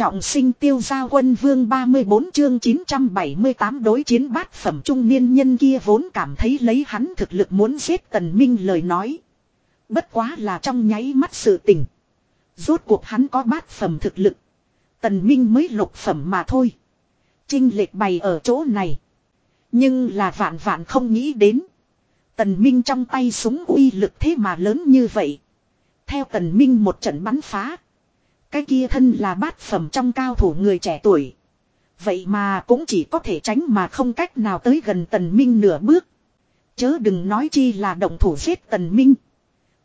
Trọng sinh tiêu giao quân vương 34 chương 978 đối chiến bát phẩm trung niên nhân kia vốn cảm thấy lấy hắn thực lực muốn giết tần minh lời nói. Bất quá là trong nháy mắt sự tình. Rốt cuộc hắn có bát phẩm thực lực. Tần minh mới lục phẩm mà thôi. Trinh lệch bày ở chỗ này. Nhưng là vạn vạn không nghĩ đến. Tần minh trong tay súng uy lực thế mà lớn như vậy. Theo tần minh một trận bắn phá. Cái kia thân là bát phẩm trong cao thủ người trẻ tuổi. Vậy mà cũng chỉ có thể tránh mà không cách nào tới gần tần minh nửa bước. Chớ đừng nói chi là động thủ giết tần minh.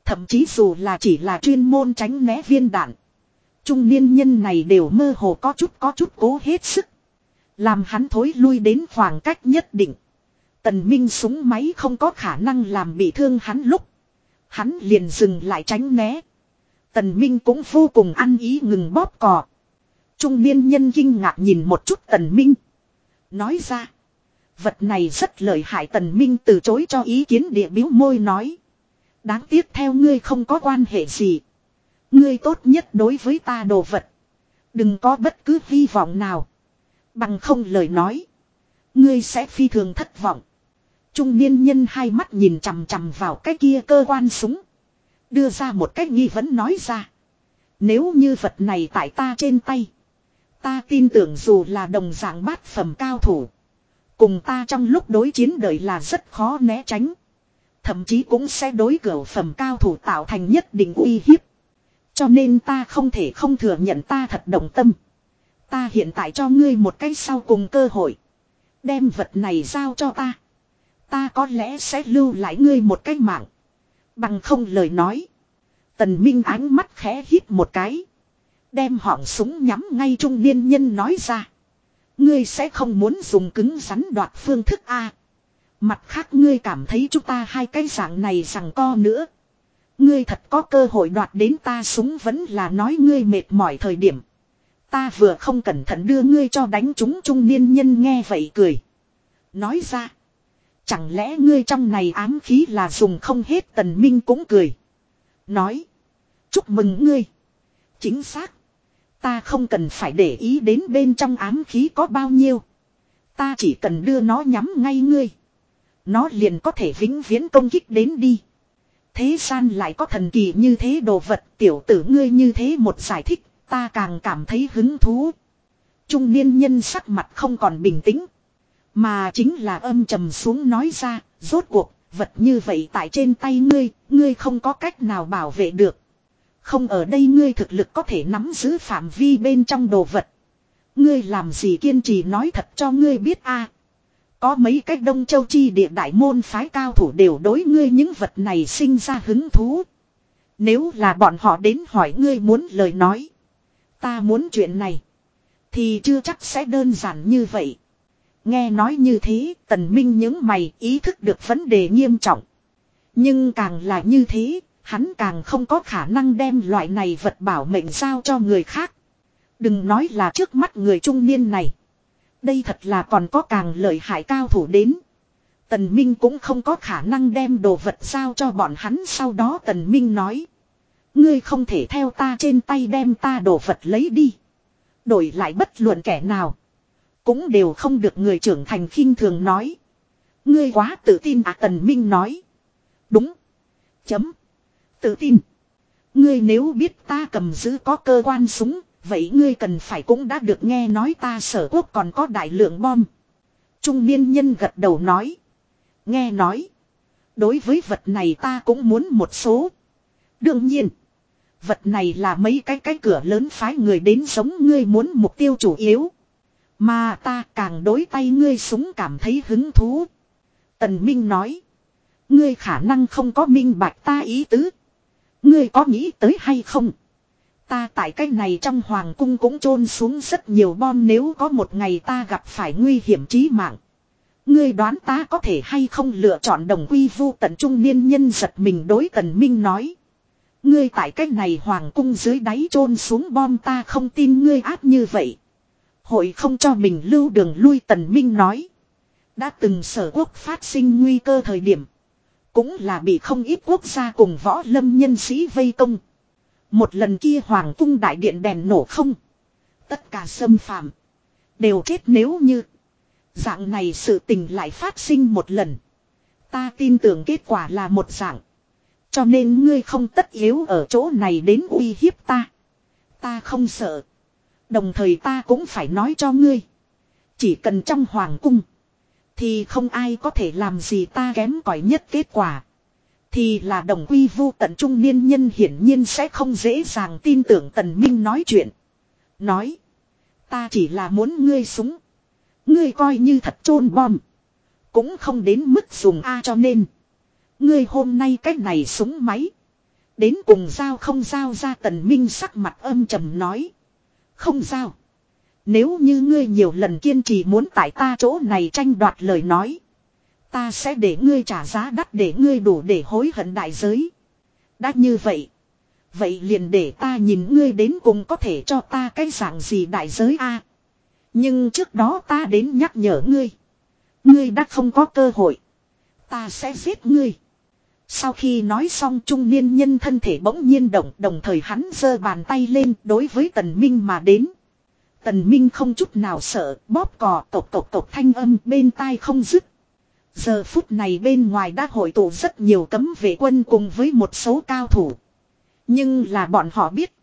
Thậm chí dù là chỉ là chuyên môn tránh né viên đạn. Trung niên nhân này đều mơ hồ có chút có chút cố hết sức. Làm hắn thối lui đến khoảng cách nhất định. Tần Minh súng máy không có khả năng làm bị thương hắn lúc. Hắn liền dừng lại tránh né. Tần Minh cũng vô cùng ăn ý ngừng bóp cò. Trung niên nhân kinh ngạc nhìn một chút Tần Minh. Nói ra. Vật này rất lợi hại Tần Minh từ chối cho ý kiến địa biếu môi nói. Đáng tiếc theo ngươi không có quan hệ gì. Ngươi tốt nhất đối với ta đồ vật. Đừng có bất cứ hy vọng nào. Bằng không lời nói. Ngươi sẽ phi thường thất vọng. Trung niên nhân hai mắt nhìn chằm chằm vào cái kia cơ quan súng. Đưa ra một cách nghi vấn nói ra. Nếu như vật này tại ta trên tay. Ta tin tưởng dù là đồng dạng bát phẩm cao thủ. Cùng ta trong lúc đối chiến đời là rất khó né tránh. Thậm chí cũng sẽ đối cửa phẩm cao thủ tạo thành nhất định uy hiếp. Cho nên ta không thể không thừa nhận ta thật đồng tâm. Ta hiện tại cho ngươi một cái sau cùng cơ hội. Đem vật này giao cho ta. Ta có lẽ sẽ lưu lại ngươi một cái mạng. Bằng không lời nói. Tần Minh ánh mắt khẽ hít một cái. Đem họng súng nhắm ngay trung niên nhân nói ra. Ngươi sẽ không muốn dùng cứng rắn đoạt phương thức A. Mặt khác ngươi cảm thấy chúng ta hai cái dạng này rằng co nữa. Ngươi thật có cơ hội đoạt đến ta súng vẫn là nói ngươi mệt mỏi thời điểm. Ta vừa không cẩn thận đưa ngươi cho đánh chúng trung niên nhân nghe vậy cười. Nói ra. Chẳng lẽ ngươi trong này ám khí là dùng không hết tần minh cũng cười. Nói. Chúc mừng ngươi. Chính xác. Ta không cần phải để ý đến bên trong ám khí có bao nhiêu. Ta chỉ cần đưa nó nhắm ngay ngươi. Nó liền có thể vĩnh viễn công kích đến đi. Thế gian lại có thần kỳ như thế đồ vật, tiểu tử ngươi như thế một giải thích. Ta càng cảm thấy hứng thú. Trung niên nhân sắc mặt không còn bình tĩnh. Mà chính là âm trầm xuống nói ra, rốt cuộc, vật như vậy tại trên tay ngươi, ngươi không có cách nào bảo vệ được. Không ở đây ngươi thực lực có thể nắm giữ phạm vi bên trong đồ vật. Ngươi làm gì kiên trì nói thật cho ngươi biết a Có mấy cách đông châu chi địa đại môn phái cao thủ đều đối ngươi những vật này sinh ra hứng thú. Nếu là bọn họ đến hỏi ngươi muốn lời nói. Ta muốn chuyện này. Thì chưa chắc sẽ đơn giản như vậy. Nghe nói như thế, tần minh những mày ý thức được vấn đề nghiêm trọng. Nhưng càng là như thế, hắn càng không có khả năng đem loại này vật bảo mệnh giao cho người khác. Đừng nói là trước mắt người trung niên này. Đây thật là còn có càng lợi hại cao thủ đến. Tần Minh cũng không có khả năng đem đồ vật giao cho bọn hắn sau đó Tần Minh nói. Ngươi không thể theo ta trên tay đem ta đồ vật lấy đi. Đổi lại bất luận kẻ nào. Cũng đều không được người trưởng thành khinh thường nói. Ngươi quá tự tin à Tần Minh nói. Đúng. Chấm. Tự tin. Ngươi nếu biết ta cầm giữ có cơ quan súng, vậy ngươi cần phải cũng đã được nghe nói ta sở quốc còn có đại lượng bom. Trung niên nhân gật đầu nói. Nghe nói. Đối với vật này ta cũng muốn một số. Đương nhiên. Vật này là mấy cái cái cửa lớn phái người đến sống ngươi muốn mục tiêu chủ yếu. Mà ta càng đối tay ngươi súng cảm thấy hứng thú. Tần Minh nói. Ngươi khả năng không có minh bạch ta ý tứ. Ngươi có nghĩ tới hay không? Ta tại cái này trong hoàng cung cũng chôn xuống rất nhiều bom nếu có một ngày ta gặp phải nguy hiểm chí mạng. Ngươi đoán ta có thể hay không lựa chọn đồng quy vu tận trung niên nhân giật mình đối tần minh nói. Ngươi tại cái này hoàng cung dưới đáy chôn xuống bom ta không tin ngươi áp như vậy. Hội không cho mình lưu đường lui tần minh nói. Đã từng sở quốc phát sinh nguy cơ thời điểm. Cũng là bị không ít quốc gia cùng võ lâm nhân sĩ vây công. Một lần kia hoàng cung đại điện đèn nổ không. Tất cả xâm phạm. Đều chết nếu như. Dạng này sự tình lại phát sinh một lần. Ta tin tưởng kết quả là một dạng. Cho nên ngươi không tất yếu ở chỗ này đến uy hiếp ta. Ta không sợ. Đồng thời ta cũng phải nói cho ngươi. Chỉ cần trong hoàng cung. Thì không ai có thể làm gì ta kém cỏi nhất kết quả. Thì là đồng quy vu tận trung niên nhân hiển nhiên sẽ không dễ dàng tin tưởng tần minh nói chuyện. Nói. Ta chỉ là muốn ngươi súng. Ngươi coi như thật trôn bom. Cũng không đến mức dùng A cho nên. Ngươi hôm nay cách này súng máy. Đến cùng giao không giao ra tần minh sắc mặt âm trầm nói. Không sao. Nếu như ngươi nhiều lần kiên trì muốn tại ta chỗ này tranh đoạt lời nói. Ta sẽ để ngươi trả giá đắt để ngươi đủ để hối hận đại giới. Đã như vậy. Vậy liền để ta nhìn ngươi đến cùng có thể cho ta cái dạng gì đại giới a Nhưng trước đó ta đến nhắc nhở ngươi. Ngươi đã không có cơ hội. Ta sẽ giết ngươi. Sau khi nói xong trung niên nhân thân thể bỗng nhiên động, đồng thời hắn giơ bàn tay lên đối với tần minh mà đến. Tần minh không chút nào sợ, bóp cò, tộc tộc tộc thanh âm bên tai không dứt. Giờ phút này bên ngoài đã hội tụ rất nhiều cấm vệ quân cùng với một số cao thủ. Nhưng là bọn họ biết.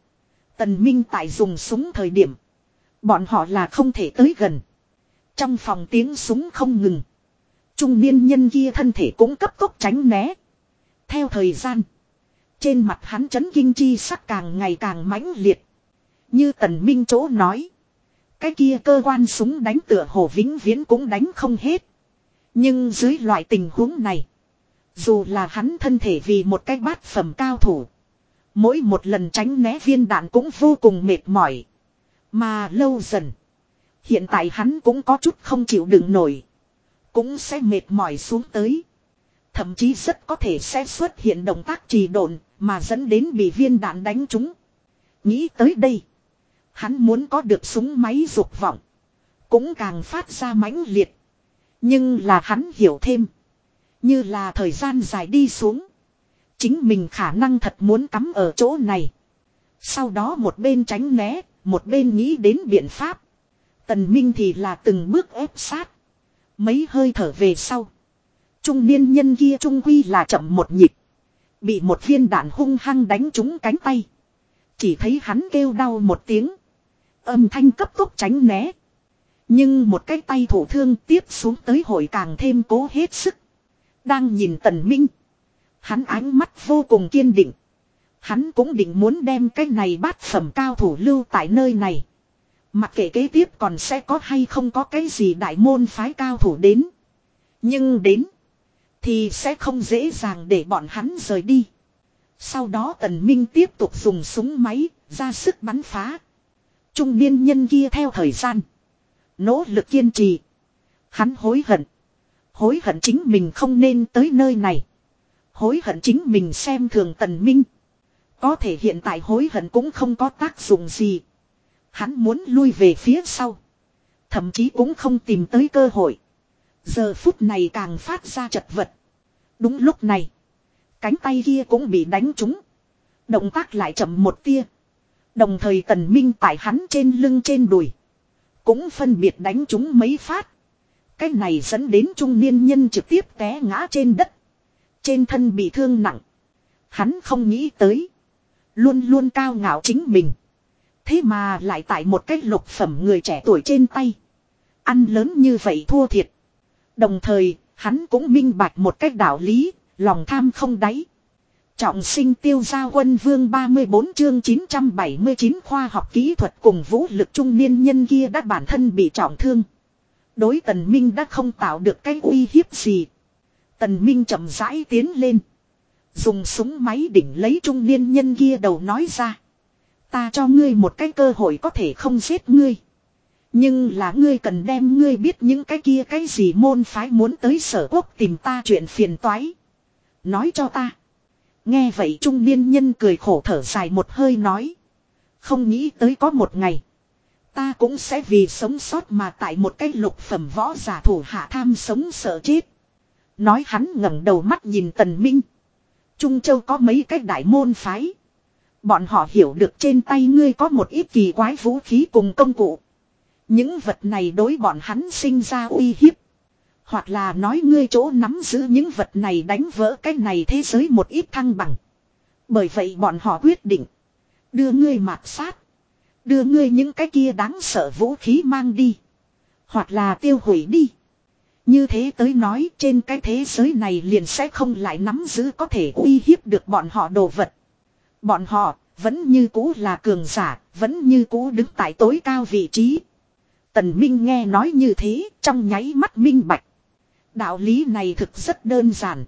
Tần Minh tại dùng súng thời điểm. Bọn họ là không thể tới gần. Trong phòng tiếng súng không ngừng. Trung niên nhân kia thân thể cũng cấp tốc tránh né. Theo thời gian. Trên mặt hắn chấn kinh chi sắc càng ngày càng mãnh liệt. Như tần minh chỗ nói. Cái kia cơ quan súng đánh tựa hồ vĩnh viễn cũng đánh không hết. Nhưng dưới loại tình huống này. Dù là hắn thân thể vì một cái bát phẩm cao thủ. Mỗi một lần tránh né viên đạn cũng vô cùng mệt mỏi. Mà lâu dần. Hiện tại hắn cũng có chút không chịu đựng nổi. Cũng sẽ mệt mỏi xuống tới. Thậm chí rất có thể sẽ xuất hiện động tác trì độn mà dẫn đến bị viên đạn đánh trúng. Nghĩ tới đây. Hắn muốn có được súng máy dục vọng. Cũng càng phát ra mãnh liệt. Nhưng là hắn hiểu thêm. Như là thời gian dài đi xuống. Chính mình khả năng thật muốn cắm ở chỗ này. Sau đó một bên tránh né, một bên nghĩ đến biện pháp. Tần Minh thì là từng bước ép sát. Mấy hơi thở về sau. Trung niên nhân kia trung quy là chậm một nhịp. Bị một viên đạn hung hăng đánh trúng cánh tay. Chỉ thấy hắn kêu đau một tiếng. Âm thanh cấp tốc tránh né. Nhưng một cái tay thủ thương tiếp xuống tới hội càng thêm cố hết sức. Đang nhìn tần minh. Hắn ánh mắt vô cùng kiên định. Hắn cũng định muốn đem cái này bát phẩm cao thủ lưu tại nơi này. Mặc kệ kế tiếp còn sẽ có hay không có cái gì đại môn phái cao thủ đến. Nhưng đến. Thì sẽ không dễ dàng để bọn hắn rời đi. Sau đó tần minh tiếp tục dùng súng máy ra sức bắn phá. Trung niên nhân kia theo thời gian. Nỗ lực kiên trì. Hắn hối hận. Hối hận chính mình không nên tới nơi này. Hối hận chính mình xem thường tần minh. Có thể hiện tại hối hận cũng không có tác dụng gì. Hắn muốn lui về phía sau. Thậm chí cũng không tìm tới cơ hội. Giờ phút này càng phát ra chật vật. Đúng lúc này. Cánh tay kia cũng bị đánh trúng. Động tác lại chậm một tia. Đồng thời tần minh tại hắn trên lưng trên đùi. Cũng phân biệt đánh trúng mấy phát. Cái này dẫn đến trung niên nhân trực tiếp té ngã trên đất. Trên thân bị thương nặng. Hắn không nghĩ tới. Luôn luôn cao ngạo chính mình. Thế mà lại tại một cái lục phẩm người trẻ tuổi trên tay. Ăn lớn như vậy thua thiệt. Đồng thời, hắn cũng minh bạch một cách đạo lý, lòng tham không đáy. Trọng sinh tiêu gia quân vương 34 chương 979 khoa học kỹ thuật cùng vũ lực trung niên nhân kia đã bản thân bị trọng thương. Đối tần minh đã không tạo được cái uy hiếp gì. Tần minh chậm rãi tiến lên. Dùng súng máy đỉnh lấy trung niên nhân kia đầu nói ra. Ta cho ngươi một cái cơ hội có thể không giết ngươi. Nhưng là ngươi cần đem ngươi biết những cái kia cái gì môn phái muốn tới sở quốc tìm ta chuyện phiền toái. Nói cho ta. Nghe vậy trung niên nhân cười khổ thở dài một hơi nói. Không nghĩ tới có một ngày. Ta cũng sẽ vì sống sót mà tại một cái lục phẩm võ giả thủ hạ tham sống sợ chết. Nói hắn ngẩng đầu mắt nhìn tần minh. Trung Châu có mấy cái đại môn phái. Bọn họ hiểu được trên tay ngươi có một ít kỳ quái vũ khí cùng công cụ. Những vật này đối bọn hắn sinh ra uy hiếp. Hoặc là nói ngươi chỗ nắm giữ những vật này đánh vỡ cái này thế giới một ít thăng bằng. Bởi vậy bọn họ quyết định. Đưa ngươi mạt sát. Đưa ngươi những cái kia đáng sợ vũ khí mang đi. Hoặc là tiêu hủy đi. Như thế tới nói trên cái thế giới này liền sẽ không lại nắm giữ có thể uy hiếp được bọn họ đồ vật. Bọn họ vẫn như cũ là cường giả, vẫn như cũ đứng tại tối cao vị trí. Tần Minh nghe nói như thế, trong nháy mắt minh bạch. Đạo lý này thực rất đơn giản.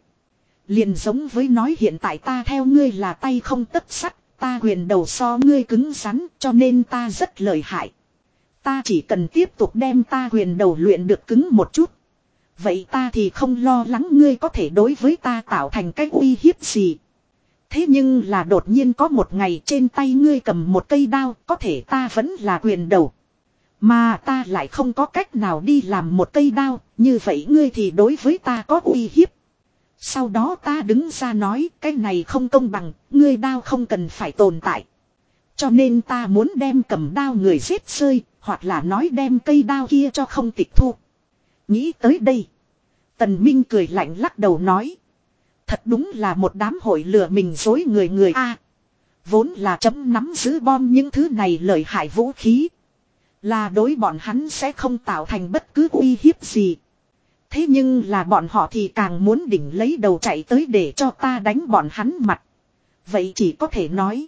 Liền giống với nói hiện tại ta theo ngươi là tay không tất sắt, ta quyền đầu so ngươi cứng rắn, cho nên ta rất lợi hại. Ta chỉ cần tiếp tục đem ta quyền đầu luyện được cứng một chút. Vậy ta thì không lo lắng ngươi có thể đối với ta tạo thành cái uy hiếp gì. Thế nhưng là đột nhiên có một ngày trên tay ngươi cầm một cây đao, có thể ta vẫn là quyền đầu. Mà ta lại không có cách nào đi làm một cây đao, như vậy ngươi thì đối với ta có uy hiếp. Sau đó ta đứng ra nói cái này không công bằng, ngươi đao không cần phải tồn tại. Cho nên ta muốn đem cầm đao người giết rơi, hoặc là nói đem cây đao kia cho không tịch thu. Nghĩ tới đây. Tần Minh cười lạnh lắc đầu nói. Thật đúng là một đám hội lừa mình dối người người A. vốn là chấm nắm giữ bom những thứ này lợi hại vũ khí. Là đối bọn hắn sẽ không tạo thành bất cứ uy hiếp gì. Thế nhưng là bọn họ thì càng muốn đỉnh lấy đầu chạy tới để cho ta đánh bọn hắn mặt. Vậy chỉ có thể nói.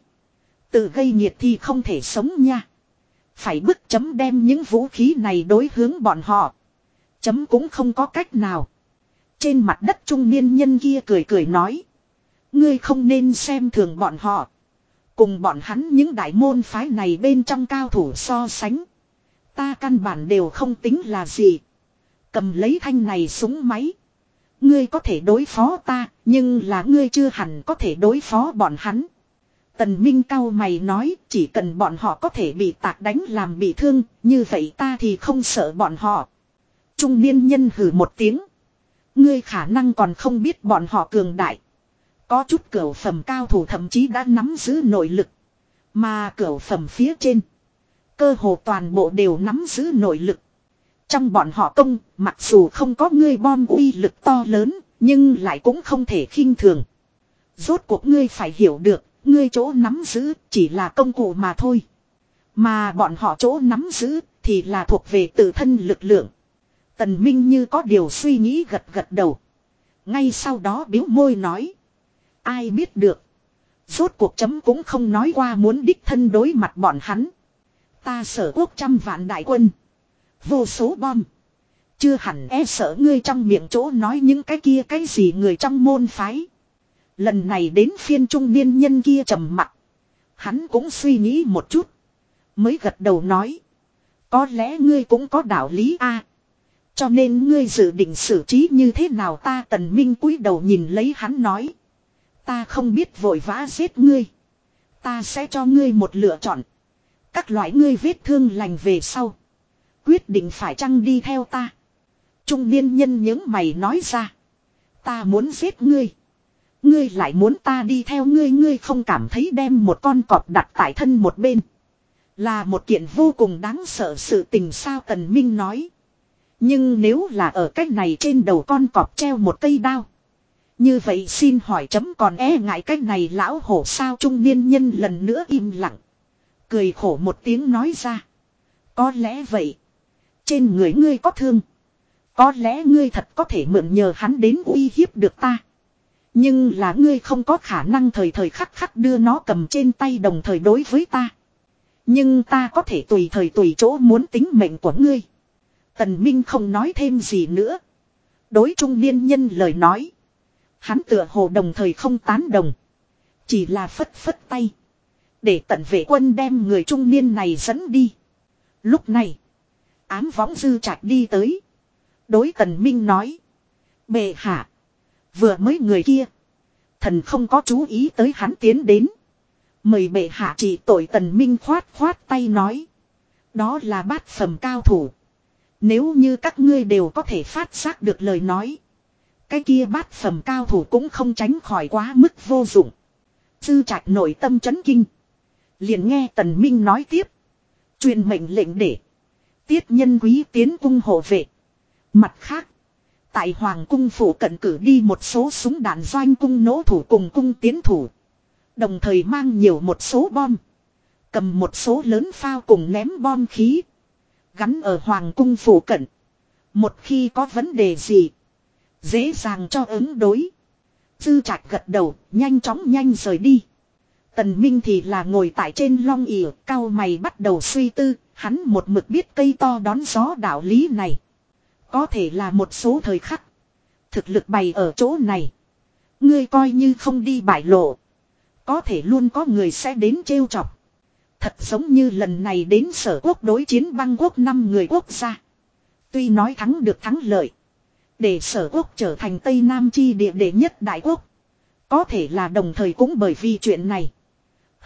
Tự gây nhiệt thì không thể sống nha. Phải bức chấm đem những vũ khí này đối hướng bọn họ. Chấm cũng không có cách nào. Trên mặt đất trung niên nhân kia cười cười nói. Ngươi không nên xem thường bọn họ. Cùng bọn hắn những đại môn phái này bên trong cao thủ so sánh. Ta căn bản đều không tính là gì. Cầm lấy thanh này súng máy. Ngươi có thể đối phó ta, nhưng là ngươi chưa hẳn có thể đối phó bọn hắn. Tần Minh cao mày nói, chỉ cần bọn họ có thể bị tạc đánh làm bị thương, như vậy ta thì không sợ bọn họ. Trung niên nhân hử một tiếng. Ngươi khả năng còn không biết bọn họ cường đại. Có chút cửa phẩm cao thủ thậm chí đã nắm giữ nội lực. Mà cửa phẩm phía trên. Cơ hồ toàn bộ đều nắm giữ nội lực. Trong bọn họ công, mặc dù không có ngươi bom uy lực to lớn, nhưng lại cũng không thể khinh thường. Rốt cuộc ngươi phải hiểu được, ngươi chỗ nắm giữ chỉ là công cụ mà thôi. Mà bọn họ chỗ nắm giữ thì là thuộc về tự thân lực lượng. Tần Minh như có điều suy nghĩ gật gật đầu. Ngay sau đó biếu môi nói. Ai biết được. Rốt cuộc chấm cũng không nói qua muốn đích thân đối mặt bọn hắn. Ta sở quốc trăm vạn đại quân. Vô số bom. Chưa hẳn e sợ ngươi trong miệng chỗ nói những cái kia cái gì người trong môn phái. Lần này đến phiên trung niên nhân kia trầm mặt. Hắn cũng suy nghĩ một chút. Mới gật đầu nói. Có lẽ ngươi cũng có đạo lý a. Cho nên ngươi dự định xử trí như thế nào ta tần minh cúi đầu nhìn lấy hắn nói. Ta không biết vội vã giết ngươi. Ta sẽ cho ngươi một lựa chọn. Các loại ngươi vết thương lành về sau. Quyết định phải chăng đi theo ta. Trung niên nhân những mày nói ra. Ta muốn giết ngươi. Ngươi lại muốn ta đi theo ngươi ngươi không cảm thấy đem một con cọp đặt tại thân một bên. Là một kiện vô cùng đáng sợ sự tình sao Tần Minh nói. Nhưng nếu là ở cách này trên đầu con cọp treo một cây đao. Như vậy xin hỏi chấm còn e ngại cách này lão hổ sao trung niên nhân lần nữa im lặng. Cười khổ một tiếng nói ra. Có lẽ vậy. Trên người ngươi có thương. Có lẽ ngươi thật có thể mượn nhờ hắn đến uy hiếp được ta. Nhưng là ngươi không có khả năng thời thời khắc khắc đưa nó cầm trên tay đồng thời đối với ta. Nhưng ta có thể tùy thời tùy chỗ muốn tính mệnh của ngươi. Tần Minh không nói thêm gì nữa. Đối trung niên nhân lời nói. Hắn tựa hồ đồng thời không tán đồng. Chỉ là phất phất tay. Để tận vệ quân đem người trung niên này dẫn đi. Lúc này. Ám võng dư trạch đi tới. Đối tần minh nói. Bệ hạ. Vừa mới người kia. Thần không có chú ý tới hắn tiến đến. Mời bệ hạ chỉ tội tần minh khoát khoát tay nói. Đó là bát phẩm cao thủ. Nếu như các ngươi đều có thể phát giác được lời nói. Cái kia bát phẩm cao thủ cũng không tránh khỏi quá mức vô dụng. Sư trạch nội tâm chấn kinh. Liền nghe Tần Minh nói tiếp. Truyền mệnh lệnh để. Tiết nhân quý tiến cung hộ vệ. Mặt khác. Tại Hoàng cung phủ cận cử đi một số súng đạn doanh cung nỗ thủ cùng cung tiến thủ. Đồng thời mang nhiều một số bom. Cầm một số lớn phao cùng ném bom khí. Gắn ở Hoàng cung phủ cận. Một khi có vấn đề gì. Dễ dàng cho ứng đối. Dư trạch gật đầu, nhanh chóng nhanh rời đi. Tần Minh thì là ngồi tại trên long ỉa, cao mày bắt đầu suy tư, hắn một mực biết cây to đón gió đạo lý này. Có thể là một số thời khắc. Thực lực bày ở chỗ này. Ngươi coi như không đi bại lộ. Có thể luôn có người sẽ đến trêu chọc. Thật giống như lần này đến sở quốc đối chiến băng quốc năm người quốc gia. Tuy nói thắng được thắng lợi. Để sở quốc trở thành Tây Nam chi địa đệ nhất đại quốc. Có thể là đồng thời cũng bởi vì chuyện này.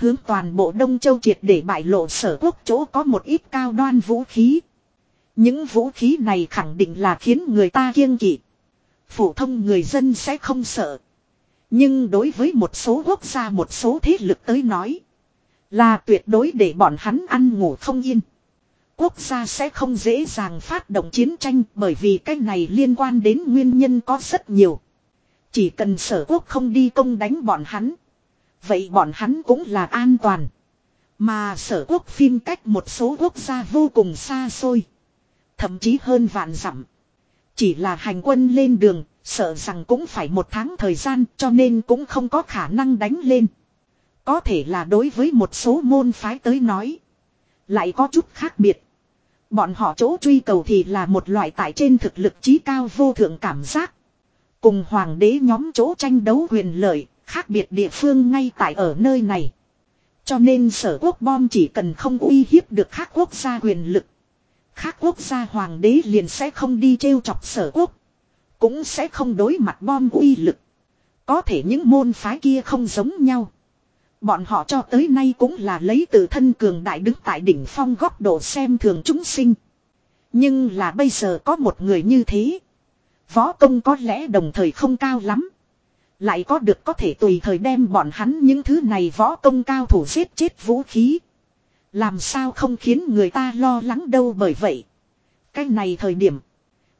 Hướng toàn bộ Đông Châu triệt để bại lộ sở quốc chỗ có một ít cao đoan vũ khí. Những vũ khí này khẳng định là khiến người ta kiêng kỵ. Phổ thông người dân sẽ không sợ. Nhưng đối với một số quốc gia, một số thế lực tới nói. Là tuyệt đối để bọn hắn ăn ngủ không yên. Quốc gia sẽ không dễ dàng phát động chiến tranh bởi vì cái này liên quan đến nguyên nhân có rất nhiều. Chỉ cần sở quốc không đi công đánh bọn hắn. Vậy bọn hắn cũng là an toàn. Mà sở quốc phim cách một số quốc gia vô cùng xa xôi. Thậm chí hơn vạn dặm. Chỉ là hành quân lên đường, sợ rằng cũng phải một tháng thời gian cho nên cũng không có khả năng đánh lên. Có thể là đối với một số môn phái tới nói. Lại có chút khác biệt. Bọn họ chỗ truy cầu thì là một loại tại trên thực lực trí cao vô thượng cảm giác. Cùng hoàng đế nhóm chỗ tranh đấu huyền lợi, khác biệt địa phương ngay tại ở nơi này. Cho nên sở quốc bom chỉ cần không uy hiếp được khác quốc gia quyền lực. Khác quốc gia hoàng đế liền sẽ không đi trêu chọc sở quốc. Cũng sẽ không đối mặt bom uy lực. Có thể những môn phái kia không giống nhau. Bọn họ cho tới nay cũng là lấy từ thân cường đại đứng tại đỉnh phong góc độ xem thường chúng sinh. Nhưng là bây giờ có một người như thế. Võ công có lẽ đồng thời không cao lắm. Lại có được có thể tùy thời đem bọn hắn những thứ này võ công cao thủ giết chết vũ khí. Làm sao không khiến người ta lo lắng đâu bởi vậy. Cái này thời điểm.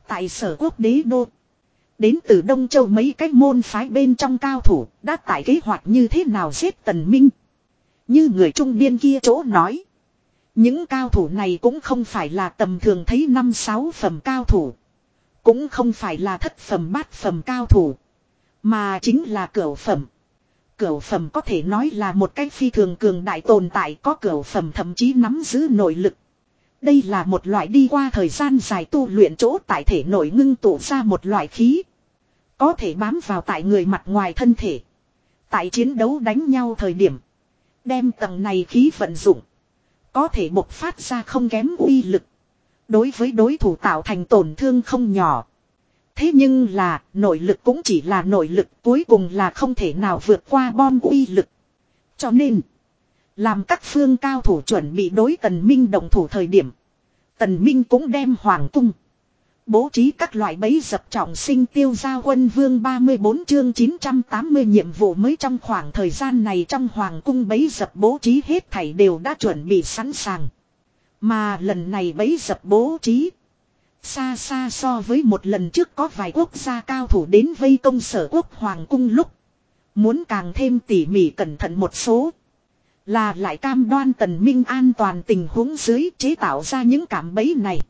Tại sở quốc đế đô. Đến từ Đông Châu mấy cái môn phái bên trong cao thủ đã tại kế hoạch như thế nào giết tần minh. Như người trung niên kia chỗ nói. Những cao thủ này cũng không phải là tầm thường thấy năm sáu phẩm cao thủ. Cũng không phải là thất phẩm bát phẩm cao thủ. Mà chính là cửu phẩm. Cửu phẩm có thể nói là một cái phi thường cường đại tồn tại, có cửu phẩm thậm chí nắm giữ nội lực. Đây là một loại đi qua thời gian dài tu luyện chỗ tại thể nội ngưng tụ ra một loại khí. Có thể bám vào tại người mặt ngoài thân thể. Tại chiến đấu đánh nhau thời điểm. Đem tầng này khí vận dụng. Có thể bộc phát ra không kém uy lực. Đối với đối thủ tạo thành tổn thương không nhỏ. Thế nhưng là, nội lực cũng chỉ là nội lực, cuối cùng là không thể nào vượt qua bom uy lực. Cho nên. Làm các phương cao thủ chuẩn bị đối tần minh đồng thủ thời điểm. Tần minh cũng đem hoàng cung. Bố trí các loại bẫy dập trọng sinh tiêu gia quân vương 34 chương 980 nhiệm vụ mới trong khoảng thời gian này trong hoàng cung bẫy dập bố trí hết thảy đều đã chuẩn bị sẵn sàng. Mà lần này bẫy dập bố trí. Xa xa so với một lần trước có vài quốc gia cao thủ đến vây công sở quốc hoàng cung lúc. Muốn càng thêm tỉ mỉ cẩn thận một số. Là lại cam đoan tần minh an toàn tình huống dưới chế tạo ra những cảm bẫy này.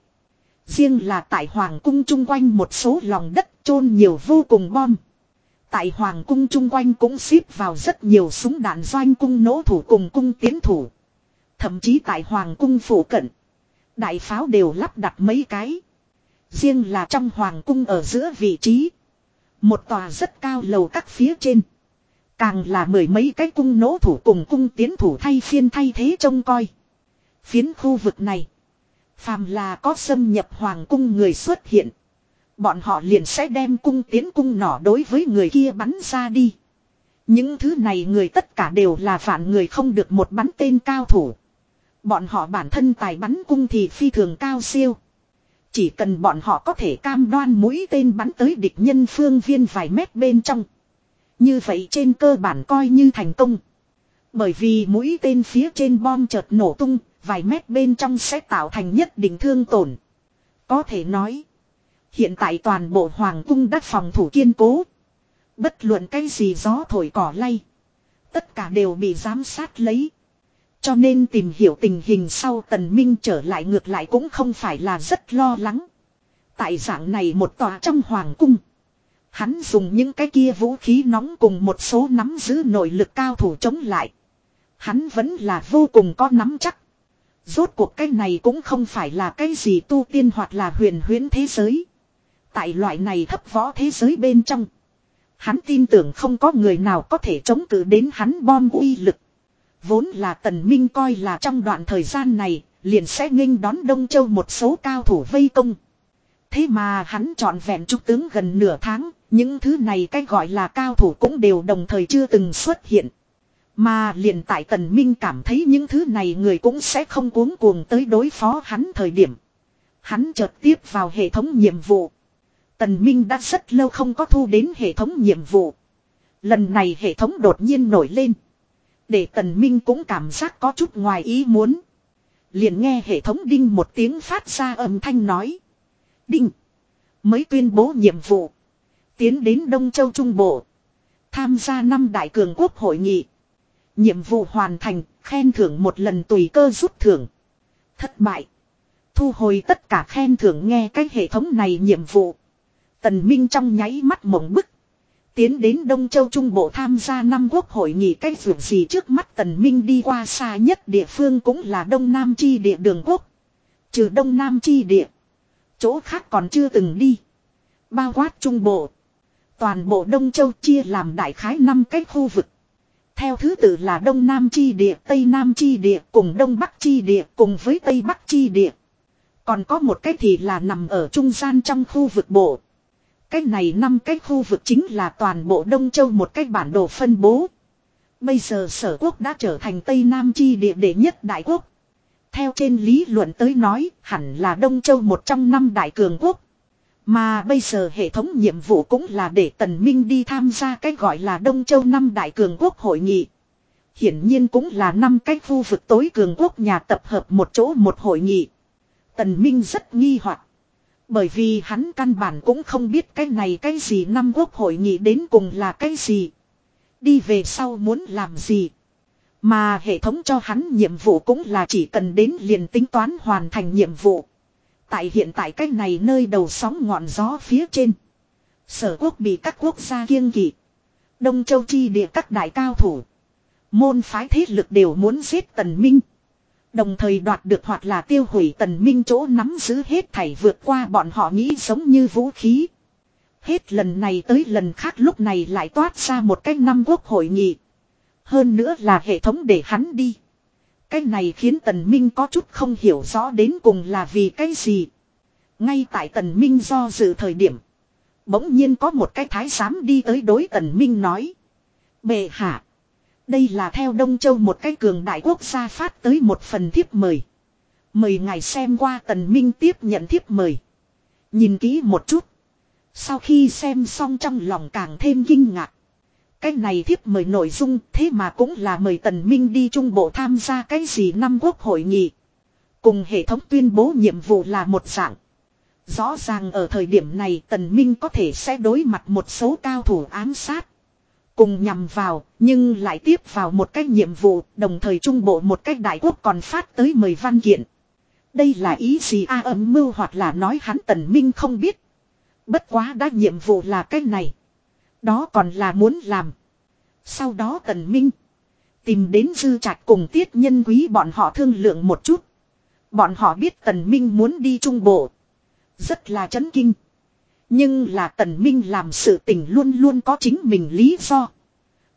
Riêng là tại Hoàng cung chung quanh một số lòng đất chôn nhiều vô cùng bom. Tại Hoàng cung chung quanh cũng xếp vào rất nhiều súng đạn doanh cung nỗ thủ cùng cung tiến thủ. Thậm chí tại Hoàng cung phủ cận. Đại pháo đều lắp đặt mấy cái. Riêng là trong Hoàng cung ở giữa vị trí. Một tòa rất cao lầu các phía trên. Càng là mười mấy cái cung nỗ thủ cùng cung tiến thủ thay phiên thay thế trông coi. Phiến khu vực này. Phàm là có xâm nhập hoàng cung người xuất hiện. Bọn họ liền sẽ đem cung tiến cung nỏ đối với người kia bắn ra đi. Những thứ này người tất cả đều là phản người không được một bắn tên cao thủ. Bọn họ bản thân tài bắn cung thì phi thường cao siêu. Chỉ cần bọn họ có thể cam đoan mũi tên bắn tới địch nhân phương viên vài mét bên trong. Như vậy trên cơ bản coi như thành công. Bởi vì mũi tên phía trên bom chợt nổ tung, vài mét bên trong sẽ tạo thành nhất định thương tổn. Có thể nói, hiện tại toàn bộ hoàng cung đất phòng thủ kiên cố. Bất luận cái gì gió thổi cỏ lay. Tất cả đều bị giám sát lấy. Cho nên tìm hiểu tình hình sau tần minh trở lại ngược lại cũng không phải là rất lo lắng. Tại dạng này một tòa trong hoàng cung. Hắn dùng những cái kia vũ khí nóng cùng một số nắm giữ nội lực cao thủ chống lại. Hắn vẫn là vô cùng có nắm chắc. Rốt cuộc cái này cũng không phải là cái gì tu tiên hoặc là huyền huyễn thế giới. Tại loại này thấp võ thế giới bên trong. Hắn tin tưởng không có người nào có thể chống cự đến hắn bom uy lực. Vốn là tần minh coi là trong đoạn thời gian này, liền sẽ nghênh đón Đông Châu một số cao thủ vây công. Thế mà hắn chọn vẹn trúc tướng gần nửa tháng, những thứ này cách gọi là cao thủ cũng đều đồng thời chưa từng xuất hiện. Mà liền tại tần minh cảm thấy những thứ này người cũng sẽ không cuống cuồng tới đối phó hắn thời điểm. Hắn chợt tiếp vào hệ thống nhiệm vụ. Tần Minh đã rất lâu không có thu đến hệ thống nhiệm vụ. Lần này hệ thống đột nhiên nổi lên. Để Tần Minh cũng cảm giác có chút ngoài ý muốn. Liền nghe hệ thống đinh một tiếng phát ra âm thanh nói. Đinh. Mới tuyên bố nhiệm vụ. Tiến đến Đông Châu Trung Bộ. Tham gia năm đại cường quốc hội nghị. Nhiệm vụ hoàn thành, khen thưởng một lần tùy cơ rút thưởng. Thất bại. Thu hồi tất cả khen thưởng nghe cái hệ thống này nhiệm vụ. Tần Minh trong nháy mắt mộng bức. Tiến đến Đông Châu Trung Bộ tham gia năm quốc hội nghị cách vượt gì trước mắt Tần Minh đi qua xa nhất địa phương cũng là Đông Nam Chi địa đường quốc. Trừ Đông Nam Chi địa. Chỗ khác còn chưa từng đi. Bao quát Trung Bộ. Toàn bộ Đông Châu chia làm đại khái năm cách khu vực. Theo thứ tự là Đông Nam Chi địa, Tây Nam Chi địa cùng Đông Bắc Chi địa cùng với Tây Bắc Chi địa. Còn có một cái thì là nằm ở trung gian trong khu vực bộ. Cái này năm cái khu vực chính là toàn bộ Đông Châu một cái bản đồ phân bố. Bây giờ sở quốc đã trở thành Tây Nam chi địa đệ nhất đại quốc. Theo trên lý luận tới nói, hẳn là Đông Châu một trong năm đại cường quốc. Mà bây giờ hệ thống nhiệm vụ cũng là để Tần Minh đi tham gia cái gọi là Đông Châu năm đại cường quốc hội nghị. Hiển nhiên cũng là năm cái khu vực tối cường quốc nhà tập hợp một chỗ một hội nghị. Tần Minh rất nghi hoặc. Bởi vì hắn căn bản cũng không biết cái này cái gì năm quốc hội nghị đến cùng là cái gì. Đi về sau muốn làm gì. Mà hệ thống cho hắn nhiệm vụ cũng là chỉ cần đến liền tính toán hoàn thành nhiệm vụ. Tại hiện tại cái này nơi đầu sóng ngọn gió phía trên. Sở quốc bị các quốc gia kiêng kỵ. Đông châu chi địa các đại cao thủ. Môn phái thế lực đều muốn giết tần minh. Đồng thời đoạt được hoặc là tiêu hủy tần minh chỗ nắm giữ hết thảy vượt qua bọn họ nghĩ giống như vũ khí. Hết lần này tới lần khác lúc này lại toát ra một cái năm quốc hội nghị. Hơn nữa là hệ thống để hắn đi. Cái này khiến tần minh có chút không hiểu rõ đến cùng là vì cái gì. Ngay tại tần minh do dự thời điểm. Bỗng nhiên có một cái thái giám đi tới đối tần minh nói. Bệ hạ. Đây là theo Đông Châu một cái cường đại quốc gia phát tới một phần thiếp mời. Mời ngài xem qua tần minh tiếp nhận thiếp mời. Nhìn kỹ một chút. Sau khi xem xong trong lòng càng thêm kinh ngạc. Cái này thiếp mời nội dung thế mà cũng là mời tần minh đi trung bộ tham gia cái gì năm quốc hội nghị. Cùng hệ thống tuyên bố nhiệm vụ là một dạng. Rõ ràng ở thời điểm này tần minh có thể sẽ đối mặt một số cao thủ ám sát. Cùng nhằm vào, nhưng lại tiếp vào một cách nhiệm vụ, đồng thời trung bộ một cách đại quốc còn phát tới mời văn kiện. Đây là ý gì a âm mưu hoặc là nói hắn tần minh không biết. Bất quá đã nhiệm vụ là cái này. Đó còn là muốn làm. Sau đó tần minh. Tìm đến dư trạch cùng tiết nhân quý bọn họ thương lượng một chút. Bọn họ biết tần minh muốn đi trung bộ. Rất là chấn kinh. Nhưng là tần minh làm sự tình luôn luôn có chính mình lý do.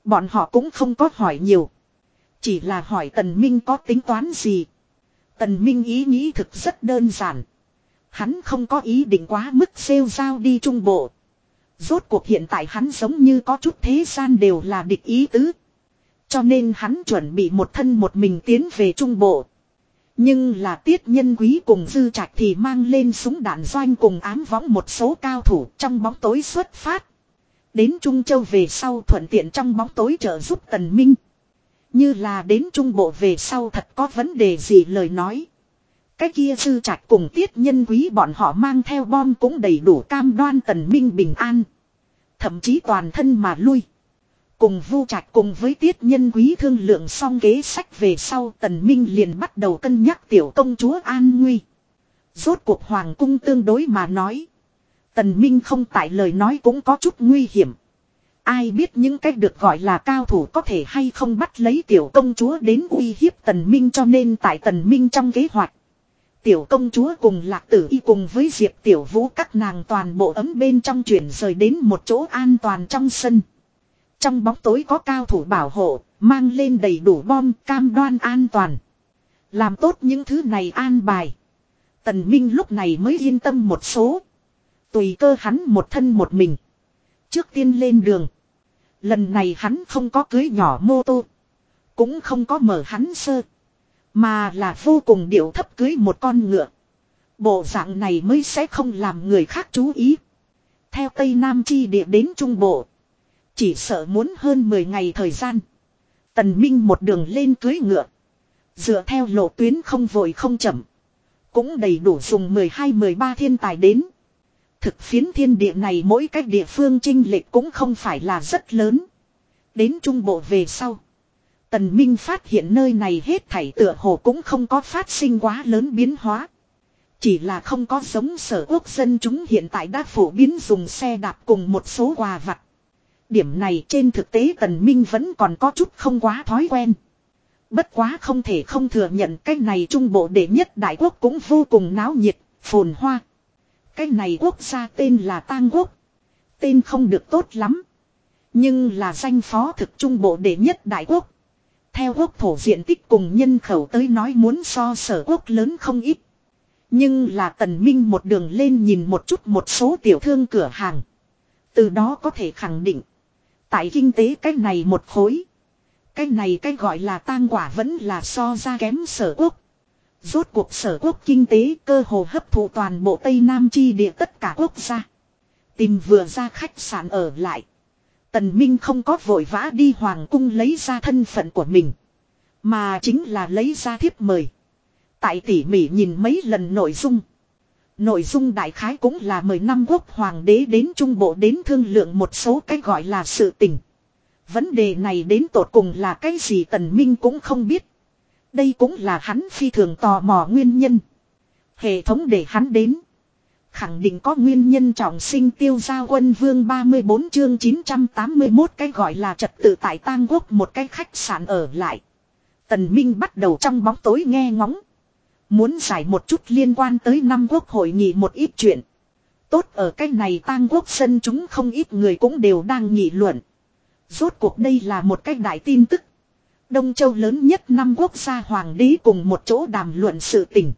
Bọn họ cũng không có hỏi nhiều. Chỉ là hỏi tần minh có tính toán gì. Tần minh ý nghĩ thực rất đơn giản. Hắn không có ý định quá mức xêu giao đi trung bộ. Rốt cuộc hiện tại hắn giống như có chút thế gian đều là địch ý tứ. Cho nên hắn chuẩn bị một thân một mình tiến về trung bộ. Nhưng là tiết nhân quý cùng dư trạch thì mang lên súng đạn doanh cùng ám võng một số cao thủ trong bóng tối xuất phát. Đến Trung Châu về sau thuận tiện trong bóng tối trợ giúp Tần Minh. Như là đến trung bộ về sau thật có vấn đề gì lời nói. Cái kia sư trạch cùng tiết nhân quý bọn họ mang theo bom cũng đầy đủ cam đoan tần minh bình an. Thậm chí toàn thân mà lui. Cùng vu trạch cùng với tiết nhân quý thương lượng xong kế sách về sau, tần minh liền bắt đầu cân nhắc tiểu công chúa an nguy. Rốt cuộc hoàng cung tương đối mà nói. Tần minh không tại lời nói cũng có chút nguy hiểm. Ai biết những cách được gọi là cao thủ có thể hay không bắt lấy tiểu công chúa đến uy hiếp tần minh cho nên tại tần minh trong kế hoạch. Tiểu công chúa cùng lạc tử y cùng với diệp tiểu vũ các nàng toàn bộ ấm bên trong chuyển rời đến một chỗ an toàn trong sân. Trong bóng tối có cao thủ bảo hộ, mang lên đầy đủ bom cam đoan an toàn. Làm tốt những thứ này an bài. Tần Minh lúc này mới yên tâm một số. Tùy cơ hắn một thân một mình. Trước tiên lên đường. Lần này hắn không có cưới nhỏ mô tô. Cũng không có mở hắn sơ. Mà là vô cùng điệu thấp cưới một con ngựa. Bộ dạng này mới sẽ không làm người khác chú ý. Theo Tây Nam chi địa đến Trung Bộ. Chỉ sợ muốn hơn 10 ngày thời gian. Tần Minh một đường lên cưới ngựa. Dựa theo lộ tuyến không vội không chậm. Cũng đầy đủ dùng 12-13 thiên tài đến. Thực phiến thiên địa này mỗi cách địa phương trinh lệch cũng không phải là rất lớn. Đến trung bộ về sau. Tần Minh phát hiện nơi này hết thảy tựa hồ cũng không có phát sinh quá lớn biến hóa. Chỉ là không có giống sở quốc dân chúng hiện tại đã phổ biến dùng xe đạp cùng một số quà vặt. Điểm này trên thực tế Tần Minh vẫn còn có chút không quá thói quen. Bất quá không thể không thừa nhận cái này trung bộ đệ nhất đại quốc cũng vô cùng náo nhiệt, phồn hoa. Cái này quốc gia tên là Tang Quốc. Tên không được tốt lắm. Nhưng là danh phó thực trung bộ đệ nhất đại quốc. Theo quốc thổ diện tích cùng nhân khẩu tới nói muốn so sở quốc lớn không ít. Nhưng là tần minh một đường lên nhìn một chút một số tiểu thương cửa hàng. Từ đó có thể khẳng định. Tại kinh tế cái này một khối. Cái này cái gọi là tang quả vẫn là so ra kém sở quốc. Rốt cuộc sở quốc kinh tế cơ hồ hấp thụ toàn bộ Tây Nam chi địa tất cả quốc gia. Tìm vừa ra khách sạn ở lại. Tần Minh không có vội vã đi hoàng cung lấy ra thân phận của mình. Mà chính là lấy ra thiếp mời. Tại tỉ mỉ nhìn mấy lần nội dung. Nội dung đại khái cũng là mời năm quốc hoàng đế đến trung bộ đến thương lượng một số cái gọi là sự tình. Vấn đề này đến tột cùng là cái gì tần minh cũng không biết. Đây cũng là hắn phi thường tò mò nguyên nhân. Hệ thống để hắn đến. Khẳng định có nguyên nhân trọng sinh tiêu gia quân vương 34 chương 981 cái gọi là trật tự tại tang quốc một cái khách sạn ở lại. Tần Minh bắt đầu trong bóng tối nghe ngóng. Muốn giải một chút liên quan tới năm quốc hội nghị một ít chuyện. Tốt ở cái này tang quốc dân chúng không ít người cũng đều đang nghị luận. Rốt cuộc đây là một cái đại tin tức. Đông Châu lớn nhất năm quốc gia hoàng đế cùng một chỗ đàm luận sự tình.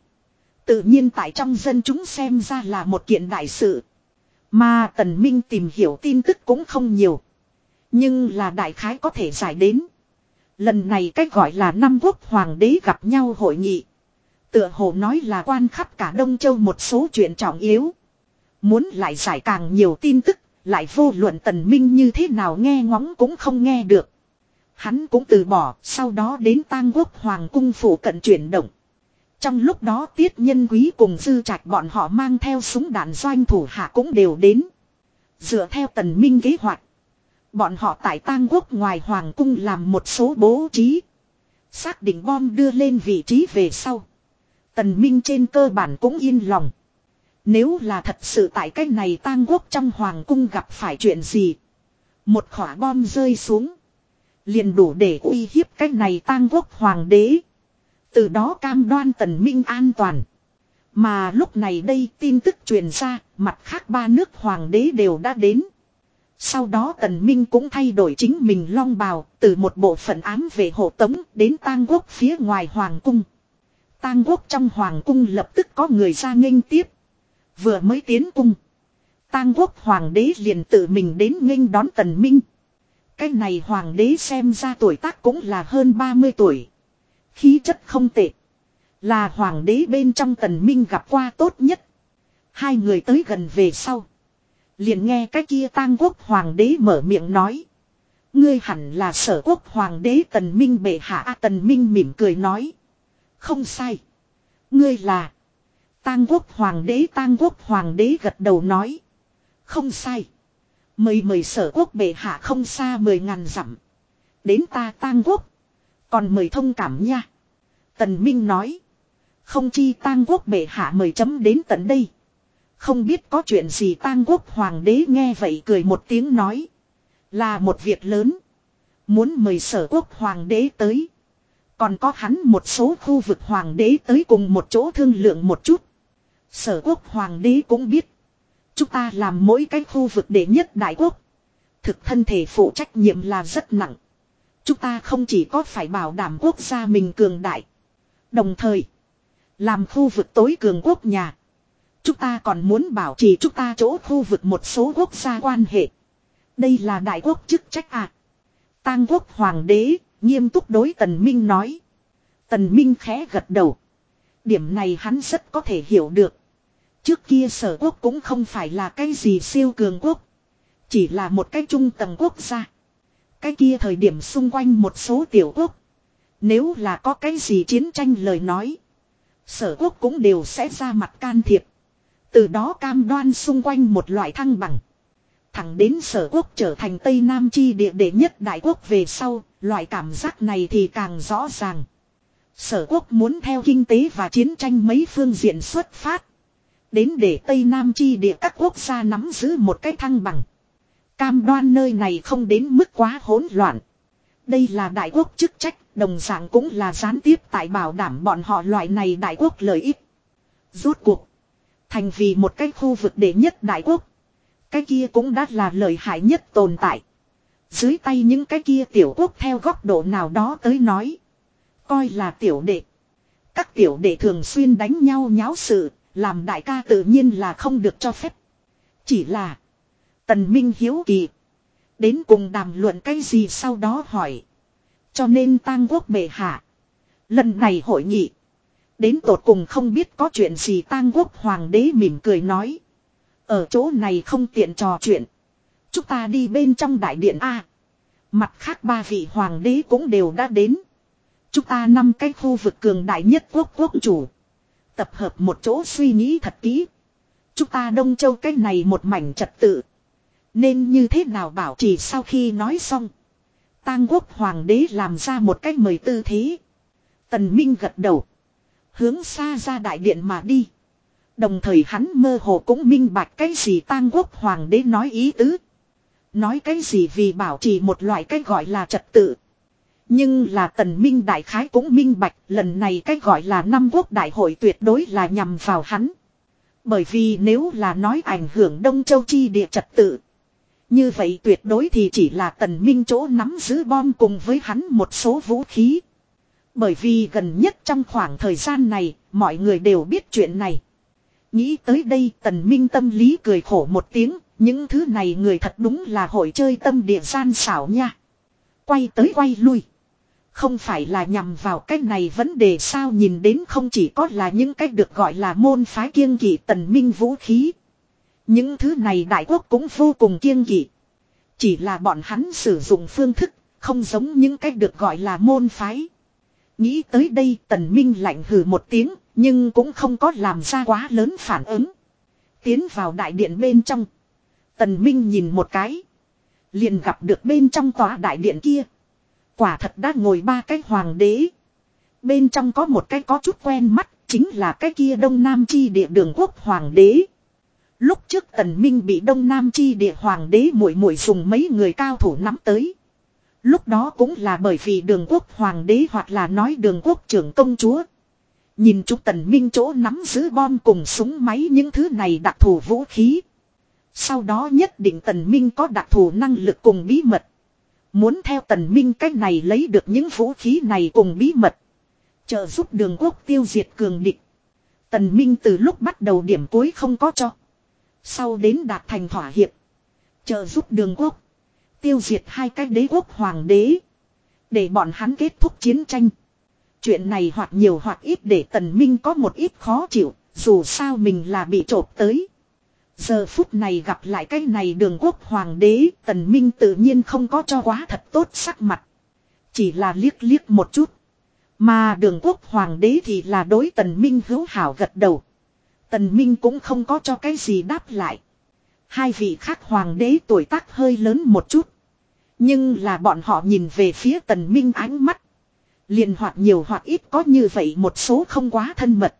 Tự nhiên tại trong dân chúng xem ra là một kiện đại sự. Mà Tần Minh tìm hiểu tin tức cũng không nhiều. Nhưng là đại khái có thể giải đến. Lần này cách gọi là năm quốc hoàng đế gặp nhau hội nghị. Tựa hồ nói là quan khắp cả Đông Châu một số chuyện trọng yếu. Muốn lại giải càng nhiều tin tức, lại vô luận Tần Minh như thế nào nghe ngóng cũng không nghe được. Hắn cũng từ bỏ, sau đó đến tang quốc hoàng cung phủ cận chuyển động. Trong lúc đó tiết nhân quý cùng dư trạch bọn họ mang theo súng đạn doanh thủ hạ cũng đều đến. Dựa theo tần minh kế hoạch. Bọn họ tại tang quốc ngoài hoàng cung làm một số bố trí. Xác định bom đưa lên vị trí về sau. Tần minh trên cơ bản cũng yên lòng. Nếu là thật sự tại cách này tang quốc trong hoàng cung gặp phải chuyện gì. Một khỏa bom rơi xuống. Liền đủ để uy hiếp cách này tang quốc hoàng đế. Từ đó cam đoan tần minh an toàn. Mà lúc này đây tin tức truyền ra, mặt khác ba nước hoàng đế đều đã đến. Sau đó tần minh cũng thay đổi chính mình long bào, từ một bộ phận ám về hộ tống đến tang quốc phía ngoài hoàng cung. Tang quốc trong hoàng cung lập tức có người ra nghênh tiếp. Vừa mới tiến cung. Tang quốc hoàng đế liền tự mình đến nghênh đón tần minh. Cái này hoàng đế xem ra tuổi tác cũng là hơn 30 tuổi. Khí chất không tệ. Là hoàng đế bên trong tần minh gặp qua tốt nhất. Hai người tới gần về sau. Liền nghe cái kia tang quốc hoàng đế mở miệng nói. Ngươi hẳn là sở quốc hoàng đế tần minh bệ hạ tần minh mỉm cười nói. Không sai. Ngươi là. Tang quốc hoàng đế, tang quốc hoàng đế gật đầu nói. Không sai. Mời mời sở quốc bệ hạ không xa mười ngàn dặm. Đến ta tang quốc. Còn mời thông cảm nha. Tần Minh nói. Không chi tang quốc bệ hạ mời chấm đến tận đây. Không biết có chuyện gì tang quốc hoàng đế nghe vậy cười một tiếng nói. Là một việc lớn. Muốn mời sở quốc hoàng đế tới. Còn có hắn một số khu vực hoàng đế tới cùng một chỗ thương lượng một chút. Sở quốc hoàng đế cũng biết. Chúng ta làm mỗi cái khu vực đệ nhất đại quốc. Thực thân thể phụ trách nhiệm là rất nặng. Chúng ta không chỉ có phải bảo đảm quốc gia mình cường đại. Đồng thời. Làm khu vực tối cường quốc nhà. Chúng ta còn muốn bảo trì chúng ta chỗ khu vực một số quốc gia quan hệ. Đây là đại quốc chức trách à. Tang quốc hoàng đế, nghiêm túc đối Tần Minh nói. Tần Minh khẽ gật đầu. Điểm này hắn rất có thể hiểu được. Trước kia sở quốc cũng không phải là cái gì siêu cường quốc. Chỉ là một cái trung tầng quốc gia. Cái kia thời điểm xung quanh một số tiểu quốc. Nếu là có cái gì chiến tranh lời nói. Sở quốc cũng đều sẽ ra mặt can thiệp. Từ đó cam đoan xung quanh một loại thăng bằng. Thẳng đến sở quốc trở thành Tây Nam chi địa đệ nhất đại quốc về sau, loại cảm giác này thì càng rõ ràng. Sở quốc muốn theo kinh tế và chiến tranh mấy phương diện xuất phát. Đến để Tây Nam chi địa các quốc gia nắm giữ một cái thăng bằng. Cam đoan nơi này không đến mức quá hỗn loạn. Đây là đại quốc chức trách, đồng dạng cũng là gián tiếp tại bảo đảm bọn họ loại này đại quốc lợi ích. Rốt cuộc. Thành vì một cái khu vực đệ nhất đại quốc. Cái kia cũng đã là lợi hại nhất tồn tại. Dưới tay những cái kia tiểu quốc theo góc độ nào đó tới nói. Coi là tiểu đệ. Các tiểu đệ thường xuyên đánh nhau nháo sự, làm đại ca tự nhiên là không được cho phép. Chỉ là. Tần Minh hiếu kỳ. Đến cùng đàm luận cái gì sau đó hỏi. Cho nên tang quốc bệ hạ. Lần này hội nghị. Đến tột cùng không biết có chuyện gì tang quốc hoàng đế mỉm cười nói. Ở chỗ này không tiện trò chuyện. Chúng ta đi bên trong đại điện A. Mặt khác ba vị hoàng đế cũng đều đã đến. Chúng ta năm cái khu vực cường đại nhất quốc quốc chủ. Tập hợp một chỗ suy nghĩ thật kỹ. Chúng ta Đông Châu cái này một mảnh trật tự. Nên như thế nào bảo trì sau khi nói xong. Tang quốc hoàng đế làm ra một cách mời tư thế. Tần Minh gật đầu. Hướng xa ra đại điện mà đi. Đồng thời hắn mơ hồ cũng minh bạch cái gì tang quốc hoàng đế nói ý tứ. Nói cái gì vì bảo trì một loại cái gọi là trật tự. Nhưng là tần minh đại khái cũng minh bạch lần này cái gọi là năm quốc đại hội tuyệt đối là nhằm vào hắn. Bởi vì nếu là nói ảnh hưởng Đông Châu Chi địa trật tự. Như vậy tuyệt đối thì chỉ là tần minh chỗ nắm giữ bom cùng với hắn một số vũ khí. Bởi vì gần nhất trong khoảng thời gian này, mọi người đều biết chuyện này. Nghĩ tới đây tần minh tâm lý cười khổ một tiếng, những thứ này người thật đúng là hội chơi tâm địa gian xảo nha. Quay tới quay lui. Không phải là nhằm vào cái này vấn đề sao nhìn đến không chỉ có là những cách được gọi là môn phái kiêng kỵ tần minh vũ khí. Những thứ này đại quốc cũng vô cùng kiêng kỵ. Chỉ là bọn hắn sử dụng phương thức, không giống những cách được gọi là môn phái. Nghĩ tới đây tần minh lạnh hừ một tiếng, nhưng cũng không có làm ra quá lớn phản ứng. Tiến vào đại điện bên trong. Tần minh nhìn một cái. Liền gặp được bên trong tòa đại điện kia. Quả thật đã ngồi ba cái hoàng đế. Bên trong có một cái có chút quen mắt, chính là cái kia Đông Nam chi địa đường quốc hoàng đế. Lúc trước Tần Minh bị Đông Nam chi địa hoàng đế muội muội dùng mấy người cao thủ nắm tới. Lúc đó cũng là bởi vì đường quốc hoàng đế hoặc là nói đường quốc trưởng công chúa. Nhìn chúng Tần Minh chỗ nắm giữ bom cùng súng máy những thứ này đặc thù vũ khí. Sau đó nhất định Tần Minh có đặc thù năng lực cùng bí mật. Muốn theo Tần Minh cách này lấy được những vũ khí này cùng bí mật. Trợ giúp đường quốc tiêu diệt cường địch. Tần Minh từ lúc bắt đầu điểm cuối không có cho. Sau đến đạt thành thỏa hiệp. Trợ giúp đường quốc. Tiêu diệt hai cái đế quốc hoàng đế. Để bọn hắn kết thúc chiến tranh. Chuyện này hoặc nhiều hoặc ít để tần minh có một ít khó chịu. Dù sao mình là bị trộp tới. Giờ phút này gặp lại cái này đường quốc hoàng đế, tần minh tự nhiên không có cho quá thật tốt sắc mặt. Chỉ là liếc liếc một chút. Mà đường quốc hoàng đế thì là đối tần minh hữu hảo gật đầu. Tần minh cũng không có cho cái gì đáp lại. Hai vị khác hoàng đế tuổi tác hơi lớn một chút. Nhưng là bọn họ nhìn về phía tần minh ánh mắt. liền hoặc nhiều hoặc ít có như vậy một số không quá thân mật.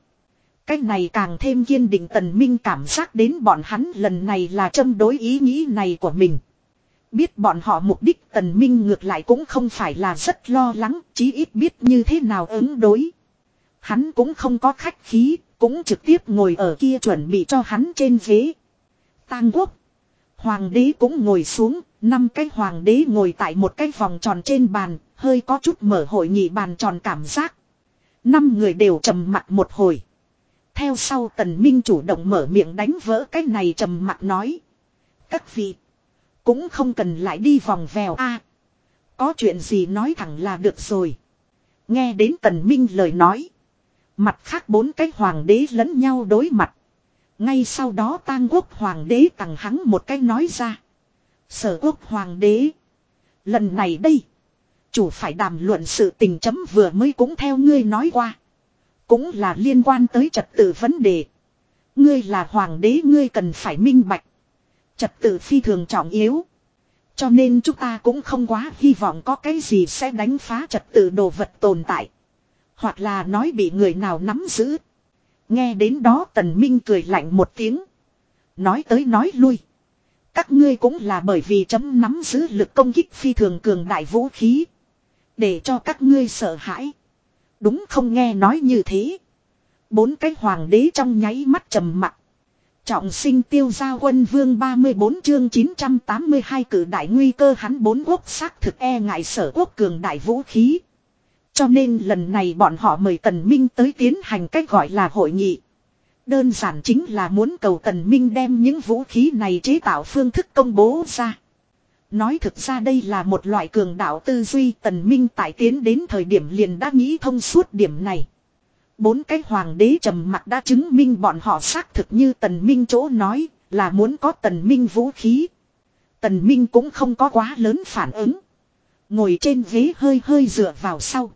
Cái này càng thêm kiên định tần minh cảm giác đến bọn hắn lần này là châm đối ý nghĩ này của mình. Biết bọn họ mục đích tần minh ngược lại cũng không phải là rất lo lắng, chí ít biết như thế nào ứng đối. Hắn cũng không có khách khí, cũng trực tiếp ngồi ở kia chuẩn bị cho hắn trên ghế. Tang quốc. Hoàng đế cũng ngồi xuống, năm cái hoàng đế ngồi tại một cái vòng tròn trên bàn, hơi có chút mở hội nghị bàn tròn cảm giác. Năm người đều trầm mặt một hồi. Theo sau tần minh chủ động mở miệng đánh vỡ cái này trầm mặt nói. Các vị. Cũng không cần lại đi vòng vèo a Có chuyện gì nói thẳng là được rồi. Nghe đến tần minh lời nói. Mặt khác bốn cái hoàng đế lẫn nhau đối mặt. Ngay sau đó tang quốc hoàng đế tặng hắn một cái nói ra. Sở quốc hoàng đế. Lần này đây. Chủ phải đàm luận sự tình chấm vừa mới cũng theo ngươi nói qua. Cũng là liên quan tới trật tự vấn đề. Ngươi là hoàng đế, ngươi cần phải minh bạch. Trật tự phi thường trọng yếu. Cho nên chúng ta cũng không quá hy vọng có cái gì sẽ đánh phá trật tự đồ vật tồn tại. Hoặc là nói bị người nào nắm giữ. Nghe đến đó tần minh cười lạnh một tiếng. Nói tới nói lui. Các ngươi cũng là bởi vì chấm nắm giữ lực công kích phi thường cường đại vũ khí. Để cho các ngươi sợ hãi. Đúng không nghe nói như thế. Bốn cái hoàng đế trong nháy mắt trầm mặc. Trọng sinh tiêu gia quân vương 34 chương 982 cử đại nguy cơ hắn bốn quốc xác thực e ngại sở quốc cường đại vũ khí. Cho nên lần này bọn họ mời Tần Minh tới tiến hành cách gọi là hội nghị. Đơn giản chính là muốn cầu Tần Minh đem những vũ khí này chế tạo phương thức công bố ra. Nói thực ra đây là một loại cường đạo tư duy Tần Minh tại tiến đến thời điểm liền đã nghĩ thông suốt điểm này. Bốn cái hoàng đế trầm mặt đã chứng minh bọn họ xác thực như Tần Minh chỗ nói, là muốn có Tần Minh vũ khí. Tần Minh cũng không có quá lớn phản ứng. Ngồi trên ghế hơi hơi dựa vào sau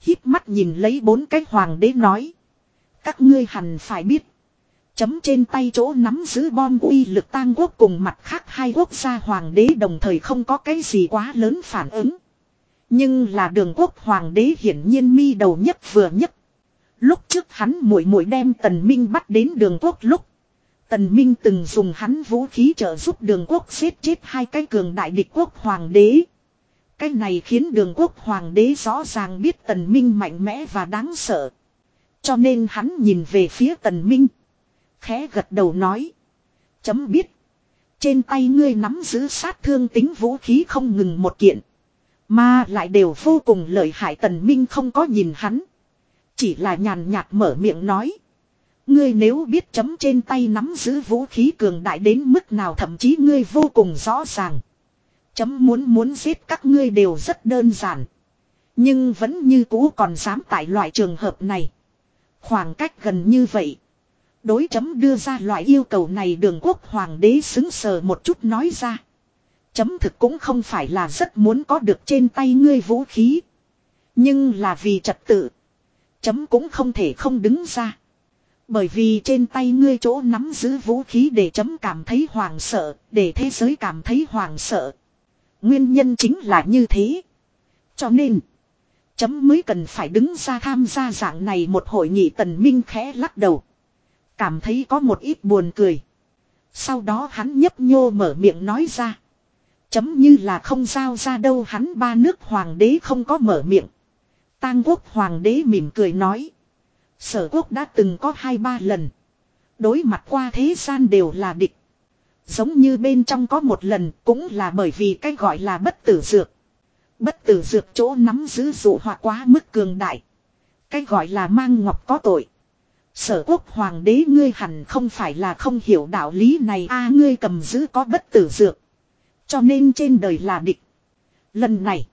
hít mắt nhìn lấy bốn cái hoàng đế nói. Các ngươi hẳn phải biết. Chấm trên tay chỗ nắm giữ bom uy lực tang quốc cùng mặt khác hai quốc gia hoàng đế đồng thời không có cái gì quá lớn phản ứng. Nhưng là đường quốc hoàng đế hiển nhiên mi đầu nhất vừa nhất. Lúc trước hắn muội muội đem tần minh bắt đến đường quốc lúc. Tần Minh từng dùng hắn vũ khí trợ giúp đường quốc xếp chết hai cái cường đại địch quốc hoàng đế. Cái này khiến đường quốc hoàng đế rõ ràng biết tần minh mạnh mẽ và đáng sợ. Cho nên hắn nhìn về phía tần minh. Khẽ gật đầu nói. Chấm biết. Trên tay ngươi nắm giữ sát thương tính vũ khí không ngừng một kiện. Mà lại đều vô cùng lợi hại tần minh không có nhìn hắn. Chỉ là nhàn nhạt mở miệng nói. Ngươi nếu biết chấm trên tay nắm giữ vũ khí cường đại đến mức nào thậm chí ngươi vô cùng rõ ràng. Chấm muốn muốn giết các ngươi đều rất đơn giản. Nhưng vẫn như cũ còn dám tại loại trường hợp này. Khoảng cách gần như vậy. Đối chấm đưa ra loại yêu cầu này đường quốc hoàng đế xứng sờ một chút nói ra. Chấm thực cũng không phải là rất muốn có được trên tay ngươi vũ khí. Nhưng là vì trật tự. Chấm cũng không thể không đứng ra. Bởi vì trên tay ngươi chỗ nắm giữ vũ khí để chấm cảm thấy hoàng sợ, để thế giới cảm thấy hoàng sợ. Nguyên nhân chính là như thế. Cho nên, chấm mới cần phải đứng ra tham gia dạng này một hội nghị tần minh khẽ lắc đầu. Cảm thấy có một ít buồn cười. Sau đó hắn nhấp nhô mở miệng nói ra. Chấm như là không giao ra đâu hắn ba nước hoàng đế không có mở miệng. Tang quốc hoàng đế mỉm cười nói. Sở quốc đã từng có hai ba lần. Đối mặt qua thế gian đều là địch. Giống như bên trong có một lần cũng là bởi vì cái gọi là bất tử dược. Bất tử dược chỗ nắm giữ dụ họa quá mức cường đại. Cái gọi là mang ngọc có tội. Sở quốc hoàng đế ngươi hẳn không phải là không hiểu đạo lý này a, ngươi cầm giữ có bất tử dược. Cho nên trên đời là địch. Lần này.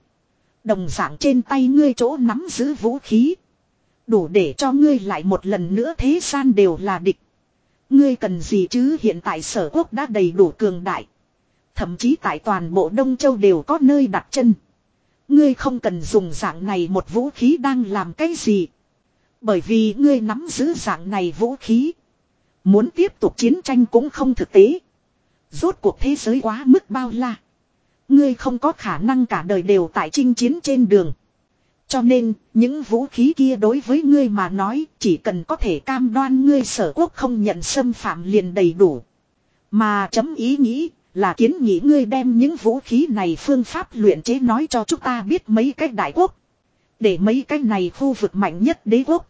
Đồng dạng trên tay ngươi chỗ nắm giữ vũ khí. Đủ để cho ngươi lại một lần nữa thế gian đều là địch. Ngươi cần gì chứ hiện tại sở quốc đã đầy đủ cường đại. Thậm chí tại toàn bộ Đông Châu đều có nơi đặt chân. Ngươi không cần dùng dạng này một vũ khí đang làm cái gì. Bởi vì ngươi nắm giữ dạng này vũ khí. Muốn tiếp tục chiến tranh cũng không thực tế. Rốt cuộc thế giới quá mức bao la. Ngươi không có khả năng cả đời đều tại chinh chiến trên đường. Cho nên, những vũ khí kia đối với ngươi mà nói, chỉ cần có thể cam đoan ngươi sở quốc không nhận xâm phạm liền đầy đủ. Mà chấm ý nghĩ, là kiến nghị ngươi đem những vũ khí này phương pháp luyện chế nói cho chúng ta biết mấy cách đại quốc. Để mấy cái này khu vực mạnh nhất đế quốc.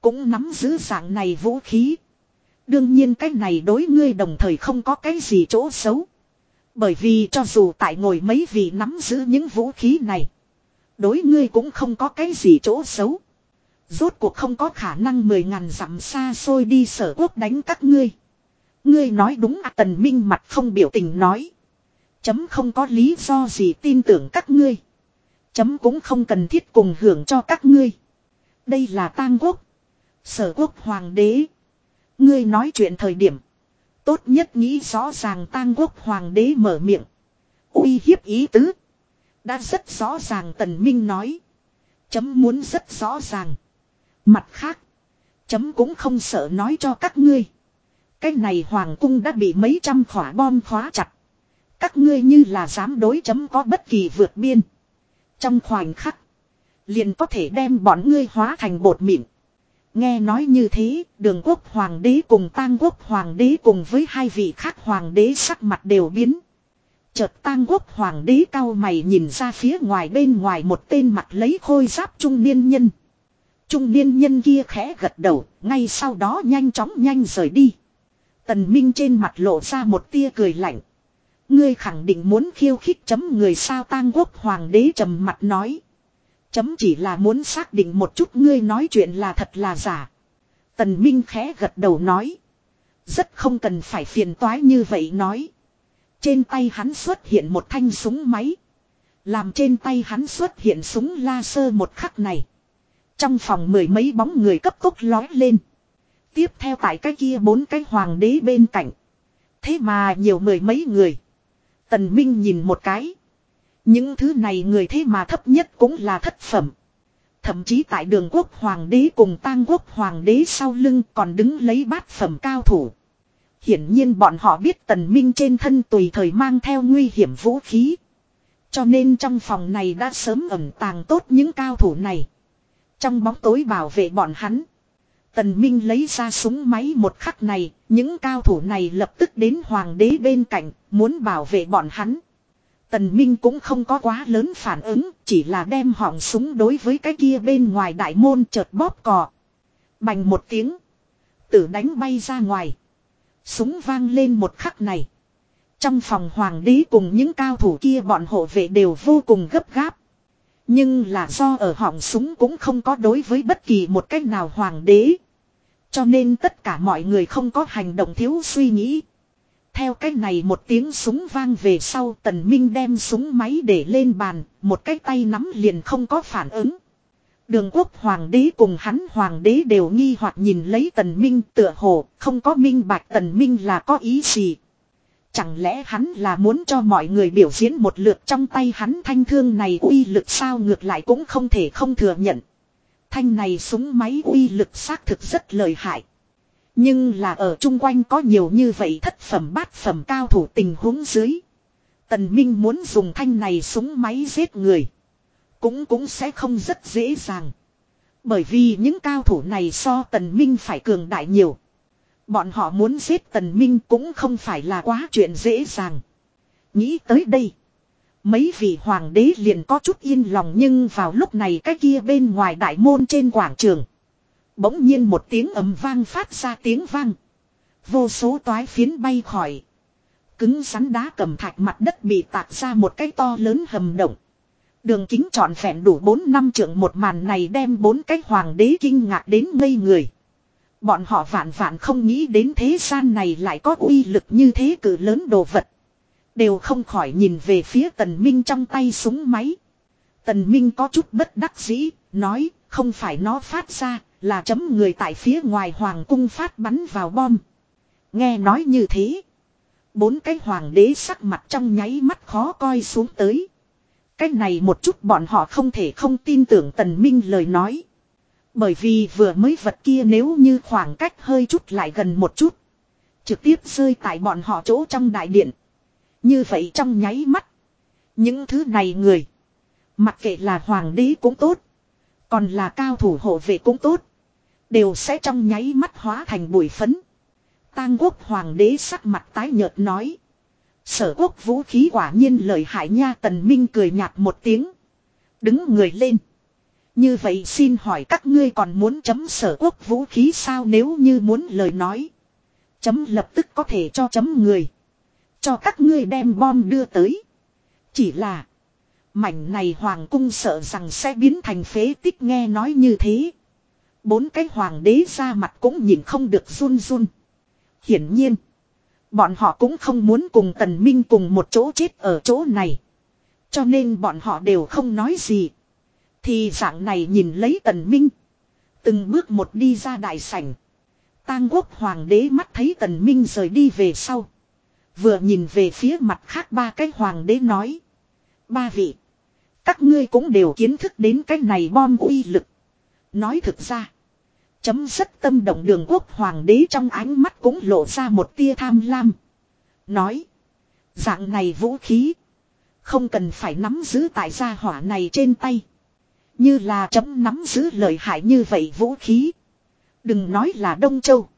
Cũng nắm giữ dạng này vũ khí. Đương nhiên cái này đối ngươi đồng thời không có cái gì chỗ xấu. Bởi vì cho dù tại ngồi mấy vị nắm giữ những vũ khí này. Đối ngươi cũng không có cái gì chỗ xấu. Rốt cuộc không có khả năng mười ngàn dặm xa xôi đi sở quốc đánh các ngươi. Ngươi nói đúng à tần minh mặt không biểu tình nói. Chấm không có lý do gì tin tưởng các ngươi. Chấm cũng không cần thiết cùng hưởng cho các ngươi. Đây là tang quốc. Sở quốc hoàng đế. Ngươi nói chuyện thời điểm. Tốt nhất nghĩ rõ ràng tang quốc hoàng đế mở miệng. uy hiếp ý tứ. Đã rất rõ ràng tần minh nói. Chấm muốn rất rõ ràng. Mặt khác. Chấm cũng không sợ nói cho các ngươi. Cái này hoàng cung đã bị mấy trăm khỏa bom khóa chặt. Các ngươi như là dám đối chấm có bất kỳ vượt biên. Trong khoảnh khắc. Liền có thể đem bọn ngươi hóa thành bột mịn. Nghe nói như thế, đường quốc hoàng đế cùng tang quốc hoàng đế cùng với hai vị khác hoàng đế sắc mặt đều biến. Chợt tang quốc hoàng đế cao mày nhìn ra phía ngoài bên ngoài một tên mặt lấy khôi giáp trung niên nhân. Trung niên nhân kia khẽ gật đầu, ngay sau đó nhanh chóng nhanh rời đi. Tần Minh trên mặt lộ ra một tia cười lạnh. Ngươi khẳng định muốn khiêu khích chấm người sao tang quốc hoàng đế trầm mặt nói. Chấm chỉ là muốn xác định một chút ngươi nói chuyện là thật là giả. Tần Minh khẽ gật đầu nói. Rất không cần phải phiền toái như vậy nói. Trên tay hắn xuất hiện một thanh súng máy. Làm trên tay hắn xuất hiện súng laser một khắc này. Trong phòng mười mấy bóng người cấp tốc lói lên. Tiếp theo tại cái kia bốn cái hoàng đế bên cạnh. Thế mà nhiều mười mấy người. Tần Minh nhìn một cái. Những thứ này người thế mà thấp nhất cũng là thất phẩm. Thậm chí tại đường quốc hoàng đế cùng tang quốc hoàng đế sau lưng còn đứng lấy bát phẩm cao thủ. Hiển nhiên bọn họ biết tần minh trên thân tùy thời mang theo nguy hiểm vũ khí. Cho nên trong phòng này đã sớm ẩn tàng tốt những cao thủ này. Trong bóng tối bảo vệ bọn hắn. Tần Minh lấy ra súng máy một khắc này, những cao thủ này lập tức đến hoàng đế bên cạnh, muốn bảo vệ bọn hắn. Tần Minh cũng không có quá lớn phản ứng, chỉ là đem họng súng đối với cái kia bên ngoài đại môn chợt bóp cò. Bành một tiếng. Tử đánh bay ra ngoài. Súng vang lên một khắc này. Trong phòng hoàng đế cùng những cao thủ kia bọn hộ vệ đều vô cùng gấp gáp. Nhưng là do ở họng súng cũng không có đối với bất kỳ một cách nào hoàng đế. Cho nên tất cả mọi người không có hành động thiếu suy nghĩ. Theo cách này một tiếng súng vang về sau tần minh đem súng máy để lên bàn, một cái tay nắm liền không có phản ứng. Đường quốc hoàng đế cùng hắn hoàng đế đều nghi hoặc nhìn lấy tần minh tựa hồ, không có minh bạch tần minh là có ý gì. Chẳng lẽ hắn là muốn cho mọi người biểu diễn một lượt trong tay hắn thanh thương này uy lực sao ngược lại cũng không thể không thừa nhận. Thanh này súng máy uy lực xác thực rất lợi hại. Nhưng là ở chung quanh có nhiều như vậy thất phẩm bát phẩm cao thủ tình huống dưới. Tần Minh muốn dùng thanh này súng máy giết người. Cũng cũng sẽ không rất dễ dàng. Bởi vì những cao thủ này so Tần Minh phải cường đại nhiều. Bọn họ muốn giết Tần Minh cũng không phải là quá chuyện dễ dàng. Nghĩ tới đây. Mấy vị hoàng đế liền có chút yên lòng nhưng vào lúc này cái kia bên ngoài đại môn trên quảng trường. Bỗng nhiên một tiếng ầm vang phát ra tiếng vang. Vô số toái phiến bay khỏi. Cứng rắn đá cầm thạch mặt đất bị tạc ra một cái to lớn hầm động. Đường kính trọn vẹn đủ 4 năm trượng một màn này đem bốn cái hoàng đế kinh ngạc đến ngây người. Bọn họ vạn vạn không nghĩ đến thế gian này lại có uy lực như thế cử lớn đồ vật. Đều không khỏi nhìn về phía tần minh trong tay súng máy. Tần minh có chút bất đắc dĩ, nói, không phải nó phát ra, là chấm người tại phía ngoài hoàng cung phát bắn vào bom. Nghe nói như thế. Bốn cái hoàng đế sắc mặt trong nháy mắt khó coi xuống tới. Cái này một chút bọn họ không thể không tin tưởng tần minh lời nói. Bởi vì vừa mới vật kia nếu như khoảng cách hơi chút lại gần một chút. Trực tiếp rơi tại bọn họ chỗ trong đại điện. Như vậy trong nháy mắt. Những thứ này người. Mặc kệ là hoàng đế cũng tốt. Còn là cao thủ hộ vệ cũng tốt. Đều sẽ trong nháy mắt hóa thành bụi phấn. Tang quốc hoàng đế sắc mặt tái nhợt nói. Sở quốc vũ khí quả nhiên lời hại nha, tần minh cười nhạt một tiếng. Đứng người lên. Như vậy xin hỏi các ngươi còn muốn chấm sở quốc vũ khí sao nếu như muốn lời nói. Chấm lập tức có thể cho chấm người. Cho các ngươi đem bom đưa tới. Chỉ là. Mảnh này hoàng cung sợ rằng sẽ biến thành phế tích nghe nói như thế. Bốn cái hoàng đế ra mặt cũng nhìn không được run run. Hiển nhiên. Bọn họ cũng không muốn cùng tần minh cùng một chỗ chết ở chỗ này. Cho nên bọn họ đều không nói gì. Thì dạng này nhìn lấy tần minh. Từng bước một đi ra đại sảnh. Tang quốc hoàng đế mắt thấy tần minh rời đi về sau. Vừa nhìn về phía mặt khác ba cái hoàng đế nói. Ba vị. Các ngươi cũng đều kiến thức đến cái này bom uy lực. Nói thực ra. Chấm rất tâm động đường quốc hoàng đế trong ánh mắt cũng lộ ra một tia tham lam. Nói. Dạng này vũ khí. Không cần phải nắm giữ tại gia hỏa này trên tay. Như là chấm nắm giữ lợi hại như vậy vũ khí. Đừng nói là Đông Châu.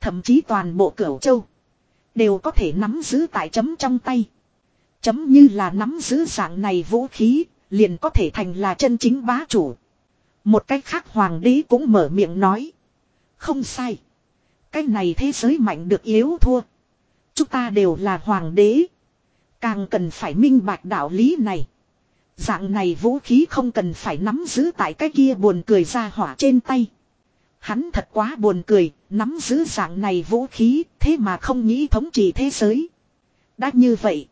Thậm chí toàn bộ cửu châu. Đều có thể nắm giữ tại chấm trong tay. Chấm như là nắm giữ dạng này vũ khí. Liền có thể thành là chân chính bá chủ. Một cách khác hoàng đế cũng mở miệng nói. Không sai. Cái này thế giới mạnh được yếu thua. Chúng ta đều là hoàng đế. Càng cần phải minh bạch đạo lý này. Dạng này vũ khí không cần phải nắm giữ tại cái kia buồn cười ra hỏa trên tay. Hắn thật quá buồn cười, nắm giữ dạng này vũ khí, thế mà không nghĩ thống trị thế giới. Đã như vậy,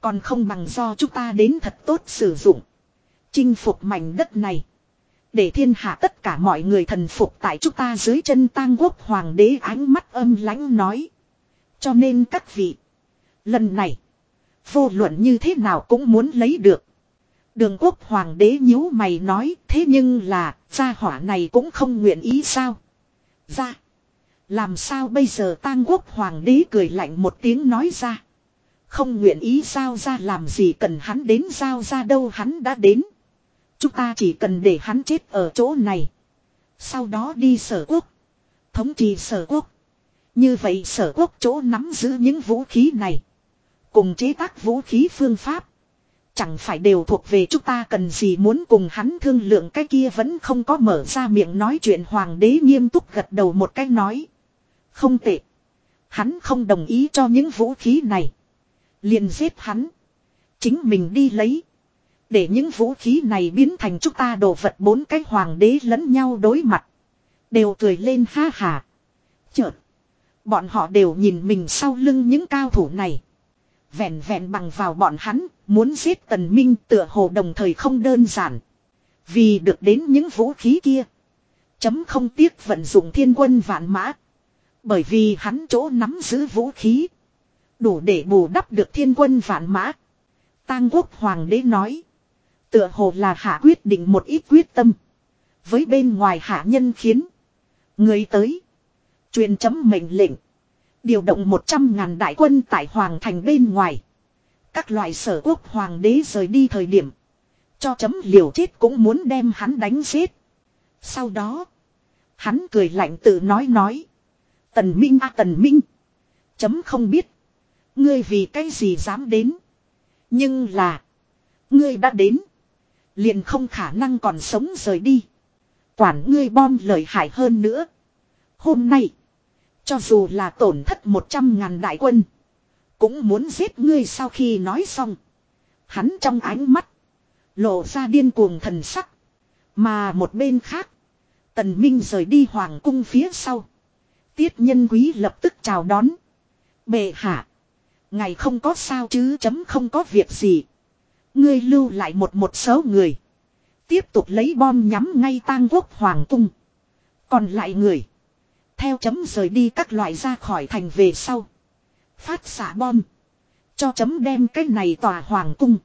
còn không bằng do chúng ta đến thật tốt sử dụng. Chinh phục mảnh đất này. Để thiên hạ tất cả mọi người thần phục tại chúng ta dưới chân tang quốc hoàng đế ánh mắt âm lãnh nói. Cho nên các vị. Lần này. Vô luận như thế nào cũng muốn lấy được. Đường quốc hoàng đế nhíu mày nói, thế nhưng là, gia hỏa này cũng không nguyện ý sao. Ra. Làm sao bây giờ tang quốc hoàng đế cười lạnh một tiếng nói ra. Không nguyện ý sao ra làm gì cần hắn đến giao ra đâu hắn đã đến. Chúng ta chỉ cần để hắn chết ở chỗ này. Sau đó đi sở quốc. Thống trị sở quốc. Như vậy sở quốc chỗ nắm giữ những vũ khí này. Cùng chế tác vũ khí phương pháp. Chẳng phải đều thuộc về chúng ta cần gì muốn cùng hắn thương lượng cái kia vẫn không có mở ra miệng nói chuyện hoàng đế nghiêm túc gật đầu một cái nói. Không tệ. Hắn không đồng ý cho những vũ khí này. liền giết hắn. Chính mình đi lấy. Để những vũ khí này biến thành chúng ta đồ vật bốn cái hoàng đế lẫn nhau đối mặt. Đều cười lên ha hà. Chợt. Bọn họ đều nhìn mình sau lưng những cao thủ này. Vẹn vẹn bằng vào bọn hắn, muốn giết tần minh tựa hồ đồng thời không đơn giản. Vì được đến những vũ khí kia. Chấm không tiếc vận dụng thiên quân vạn mã. Bởi vì hắn chỗ nắm giữ vũ khí. Đủ để bù đắp được thiên quân vạn mã. Tang quốc hoàng đế nói. Tựa hồ là hạ quyết định một ít quyết tâm. Với bên ngoài hạ nhân khiến. Người tới. Truyền chấm mệnh lệnh. Điều động 100 ngàn đại quân tại hoàng thành bên ngoài. Các loại sở quốc hoàng đế rời đi thời điểm. Cho chấm liều chết cũng muốn đem hắn đánh giết. Sau đó. Hắn cười lạnh tự nói nói. Tần Minh a Tần Minh. Chấm không biết. Ngươi vì cái gì dám đến. Nhưng là. Ngươi đã đến. Liền không khả năng còn sống rời đi. Quản ngươi bom lợi hại hơn nữa. Hôm nay. Cho dù là tổn thất một trăm ngàn đại quân. Cũng muốn giết ngươi sau khi nói xong. Hắn trong ánh mắt. Lộ ra điên cuồng thần sắc. Mà một bên khác. Tần Minh rời đi hoàng cung phía sau. Tiết nhân quý lập tức chào đón. Bệ hạ. Ngày không có sao chứ, chấm không có việc gì. Ngươi lưu lại một một số người. Tiếp tục lấy bom nhắm ngay tang quốc hoàng cung. Còn lại người. Theo chấm rời đi các loại ra khỏi thành về sau. Phát xả bom. Cho chấm đem cái này tòa hoàng cung.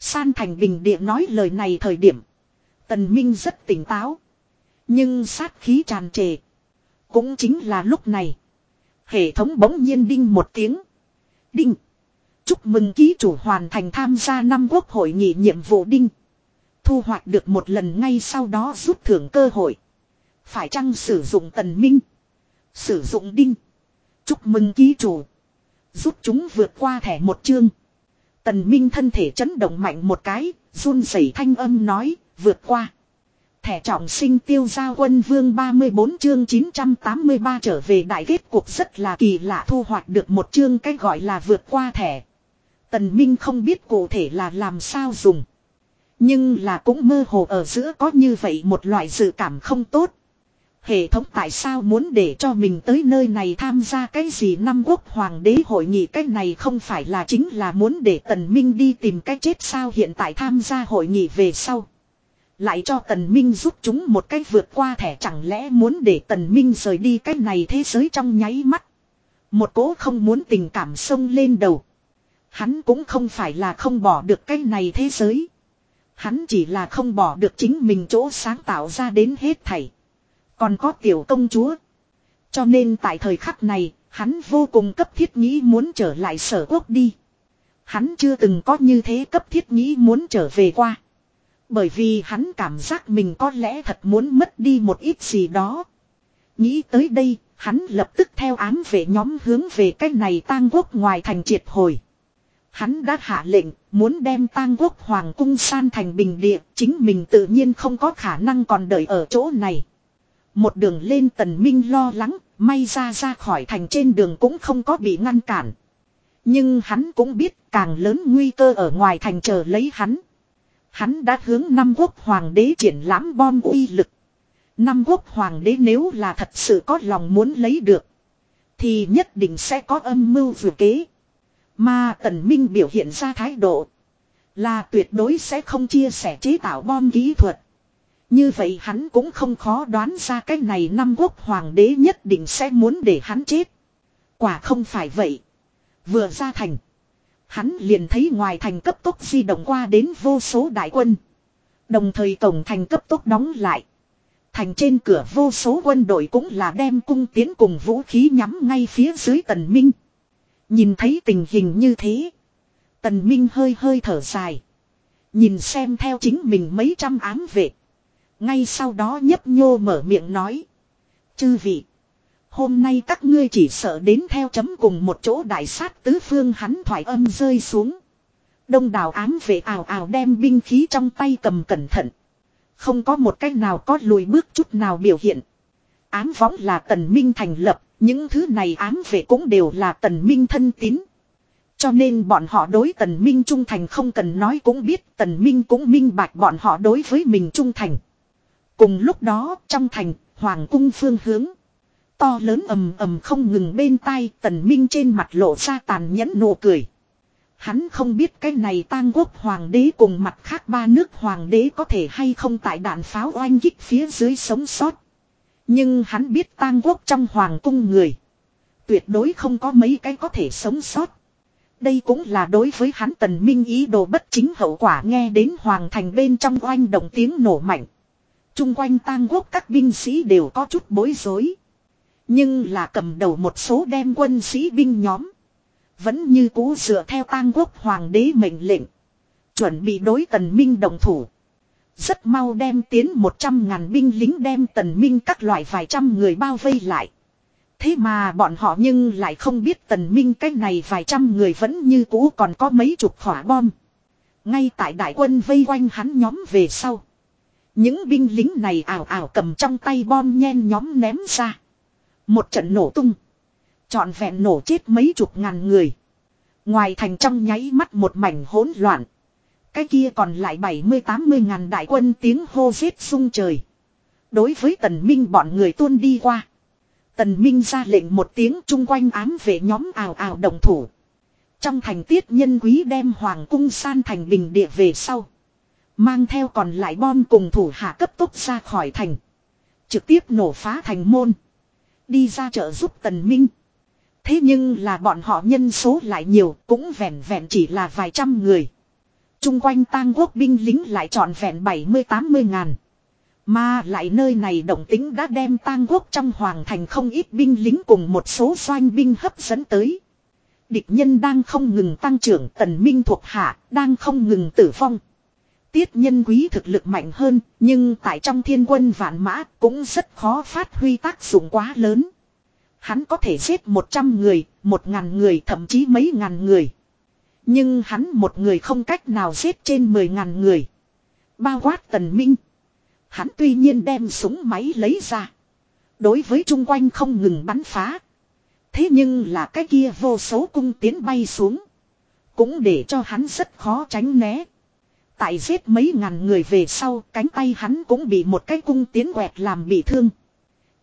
San thành bình địa nói lời này thời điểm. Tần Minh rất tỉnh táo. Nhưng sát khí tràn trề. Cũng chính là lúc này. Hệ thống bỗng nhiên đinh một tiếng. Đinh. Chúc mừng ký chủ hoàn thành tham gia năm quốc hội nghị nhiệm vụ đinh. Thu hoạch được một lần ngay sau đó rút thưởng cơ hội. Phải chăng sử dụng tần minh. Sử dụng đinh. Chúc mừng ký chủ. Giúp chúng vượt qua thẻ một chương. Tần Minh thân thể chấn động mạnh một cái, run rẩy thanh âm nói, vượt qua. Thẻ trọng sinh tiêu giao quân vương 34 chương 983 trở về đại kết cuộc rất là kỳ lạ thu hoạch được một chương cách gọi là vượt qua thẻ. Tần Minh không biết cụ thể là làm sao dùng. Nhưng là cũng mơ hồ ở giữa có như vậy một loại dự cảm không tốt. Hệ thống tại sao muốn để cho mình tới nơi này tham gia cái gì năm quốc hoàng đế hội nghị cái này không phải là chính là muốn để tần minh đi tìm cái chết sao hiện tại tham gia hội nghị về sau. Lại cho tần minh giúp chúng một cách vượt qua thẻ chẳng lẽ muốn để tần minh rời đi cái này thế giới trong nháy mắt. Một cố không muốn tình cảm sông lên đầu. Hắn cũng không phải là không bỏ được cái này thế giới. Hắn chỉ là không bỏ được chính mình chỗ sáng tạo ra đến hết thảy. Còn có tiểu công chúa. Cho nên tại thời khắc này, hắn vô cùng cấp thiết nghĩ muốn trở lại sở quốc đi. Hắn chưa từng có như thế cấp thiết nghĩ muốn trở về qua. Bởi vì hắn cảm giác mình có lẽ thật muốn mất đi một ít gì đó. Nghĩ tới đây, hắn lập tức theo ám về nhóm hướng về cái này tang quốc ngoài thành triệt hồi. Hắn đã hạ lệnh, muốn đem tang quốc hoàng cung san thành bình địa, chính mình tự nhiên không có khả năng còn đợi ở chỗ này. Một đường lên tần minh lo lắng, may ra ra khỏi thành trên đường cũng không có bị ngăn cản. Nhưng hắn cũng biết càng lớn nguy cơ ở ngoài thành chờ lấy hắn. Hắn đã hướng năm quốc hoàng đế triển lãm bom uy lực. Năm quốc hoàng đế nếu là thật sự có lòng muốn lấy được. Thì nhất định sẽ có âm mưu vừa kế. Mà tần minh biểu hiện ra thái độ. Là tuyệt đối sẽ không chia sẻ chế tạo bom kỹ thuật. Như vậy hắn cũng không khó đoán ra cái này năm quốc hoàng đế nhất định sẽ muốn để hắn chết. Quả không phải vậy. Vừa ra thành. Hắn liền thấy ngoài thành cấp tốc di động qua đến vô số đại quân. Đồng thời tổng thành cấp tốc đóng lại. Thành trên cửa vô số quân đội cũng là đem cung tiến cùng vũ khí nhắm ngay phía dưới tần minh. Nhìn thấy tình hình như thế. Tần minh hơi hơi thở dài. Nhìn xem theo chính mình mấy trăm ám vệ. Ngay sau đó nhấp nhô mở miệng nói. Chư vị. Hôm nay các ngươi chỉ sợ đến theo chấm cùng một chỗ đại sát tứ phương hắn thoải âm rơi xuống. Đông đảo ám vệ ảo ảo đem binh khí trong tay cầm cẩn thận. Không có một cách nào có lùi bước chút nào biểu hiện. Ám võng là tần minh thành lập, những thứ này ám vệ cũng đều là tần minh thân tín. Cho nên bọn họ đối tần minh trung thành không cần nói cũng biết tần minh cũng minh bạch bọn họ đối với mình trung thành. Cùng lúc đó trong thành, hoàng cung phương hướng. To lớn ầm ầm không ngừng bên tai tần minh trên mặt lộ ra tàn nhẫn nụ cười. Hắn không biết cái này tang quốc hoàng đế cùng mặt khác ba nước hoàng đế có thể hay không tại đạn pháo oanh kích phía dưới sống sót. Nhưng hắn biết tang quốc trong hoàng cung người. Tuyệt đối không có mấy cái có thể sống sót. Đây cũng là đối với hắn tần minh ý đồ bất chính hậu quả nghe đến hoàng thành bên trong oanh động tiếng nổ mạnh. Trung quanh tang quốc các binh sĩ đều có chút bối rối. Nhưng là cầm đầu một số đem quân sĩ binh nhóm. Vẫn như cũ dựa theo tang quốc hoàng đế mệnh lệnh. Chuẩn bị đối tần minh đồng thủ. Rất mau đem tiến một trăm ngàn binh lính đem tần minh các loại vài trăm người bao vây lại. Thế mà bọn họ nhưng lại không biết tần minh cái này vài trăm người vẫn như cũ còn có mấy chục khỏa bom. Ngay tại đại quân vây quanh hắn nhóm về sau. Những binh lính này ảo ảo cầm trong tay bom nhen nhóm ném ra. Một trận nổ tung. Chọn vẹn nổ chết mấy chục ngàn người. Ngoài thành trong nháy mắt một mảnh hỗn loạn. Cái kia còn lại 70-80 ngàn đại quân tiếng hô giết sung trời. Đối với tần minh bọn người tuôn đi qua. Tần minh ra lệnh một tiếng chung quanh ám về nhóm ảo ảo đồng thủ. Trong thành tiết nhân quý đem hoàng cung san thành bình địa về sau. Mang theo còn lại bom cùng thủ hạ cấp tốc ra khỏi thành. Trực tiếp nổ phá thành môn. Đi ra chợ giúp Tần Minh. Thế nhưng là bọn họ nhân số lại nhiều cũng vẹn vẹn chỉ là vài trăm người. Trung quanh tang quốc binh lính lại trọn vẹn 70-80 ngàn. Mà lại nơi này động tính đã đem tang quốc trong hoàng thành không ít binh lính cùng một số doanh binh hấp dẫn tới. Địch nhân đang không ngừng tăng trưởng tần minh thuộc hạ, đang không ngừng tử vong. Tiết nhân quý thực lực mạnh hơn, nhưng tại trong thiên quân vạn mã cũng rất khó phát huy tác dụng quá lớn. Hắn có thể giết 100 người, 1.000 người thậm chí mấy ngàn người. Nhưng hắn một người không cách nào giết trên 10.000 người. Bao quát tần minh. Hắn tuy nhiên đem súng máy lấy ra. Đối với chung quanh không ngừng bắn phá. Thế nhưng là cái kia vô số cung tiến bay xuống. Cũng để cho hắn rất khó tránh né. Tại giết mấy ngàn người về sau cánh tay hắn cũng bị một cái cung tiến quẹt làm bị thương.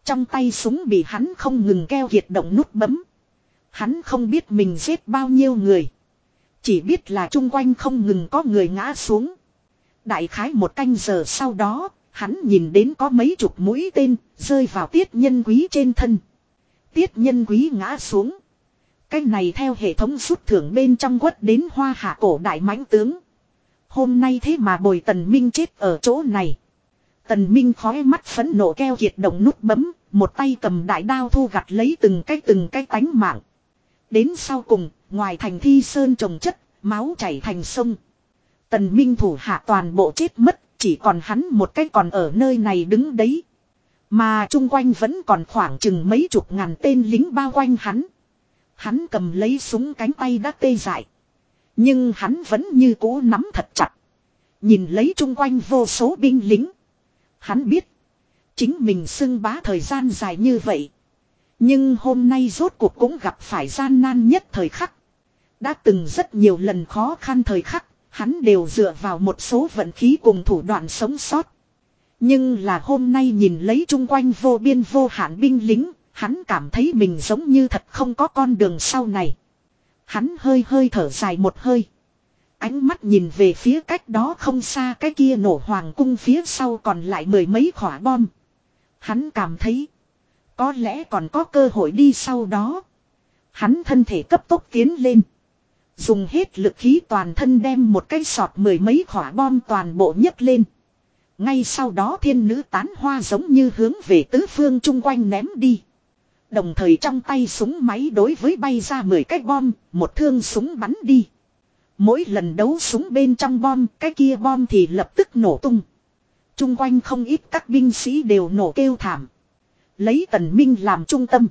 Trong tay súng bị hắn không ngừng keo kiệt động nút bấm. Hắn không biết mình giết bao nhiêu người. Chỉ biết là chung quanh không ngừng có người ngã xuống. Đại khái một canh giờ sau đó, hắn nhìn đến có mấy chục mũi tên rơi vào tiết nhân quý trên thân. Tiết nhân quý ngã xuống. Cái này theo hệ thống rút thưởng bên trong quất đến hoa hạ cổ đại mãnh tướng. Hôm nay thế mà bồi tần minh chết ở chỗ này. Tần minh khói mắt phấn nộ keo kiệt động nút bấm, một tay cầm đại đao thu gặt lấy từng cái từng cái tánh mạng. Đến sau cùng, ngoài thành thi sơn trồng chất, máu chảy thành sông. Tần minh thủ hạ toàn bộ chết mất, chỉ còn hắn một cái còn ở nơi này đứng đấy. Mà chung quanh vẫn còn khoảng chừng mấy chục ngàn tên lính bao quanh hắn. Hắn cầm lấy súng cánh tay đã tê dại. Nhưng hắn vẫn như cố nắm thật chặt. Nhìn lấy chung quanh vô số binh lính. Hắn biết. Chính mình xưng bá thời gian dài như vậy. Nhưng hôm nay rốt cuộc cũng gặp phải gian nan nhất thời khắc. Đã từng rất nhiều lần khó khăn thời khắc. Hắn đều dựa vào một số vận khí cùng thủ đoạn sống sót. Nhưng là hôm nay nhìn lấy chung quanh vô biên vô hạn binh lính, hắn cảm thấy mình giống như thật không có con đường sau này. Hắn hơi hơi thở dài một hơi. Ánh mắt nhìn về phía cách đó không xa cái kia nổ hoàng cung phía sau còn lại mười mấy khỏa bom. Hắn cảm thấy, có lẽ còn có cơ hội đi sau đó. Hắn thân thể cấp tốc tiến lên. Dùng hết lực khí toàn thân đem một cái sọt mười mấy khỏa bom toàn bộ nhấc lên. Ngay sau đó thiên nữ tán hoa giống như hướng về tứ phương chung quanh ném đi. Đồng thời trong tay súng máy đối với bay ra 10 cái bom, một thương súng bắn đi. Mỗi lần đấu súng bên trong bom, cái kia bom thì lập tức nổ tung. Trung quanh không ít các binh sĩ đều nổ kêu thảm. Lấy tần minh làm trung tâm.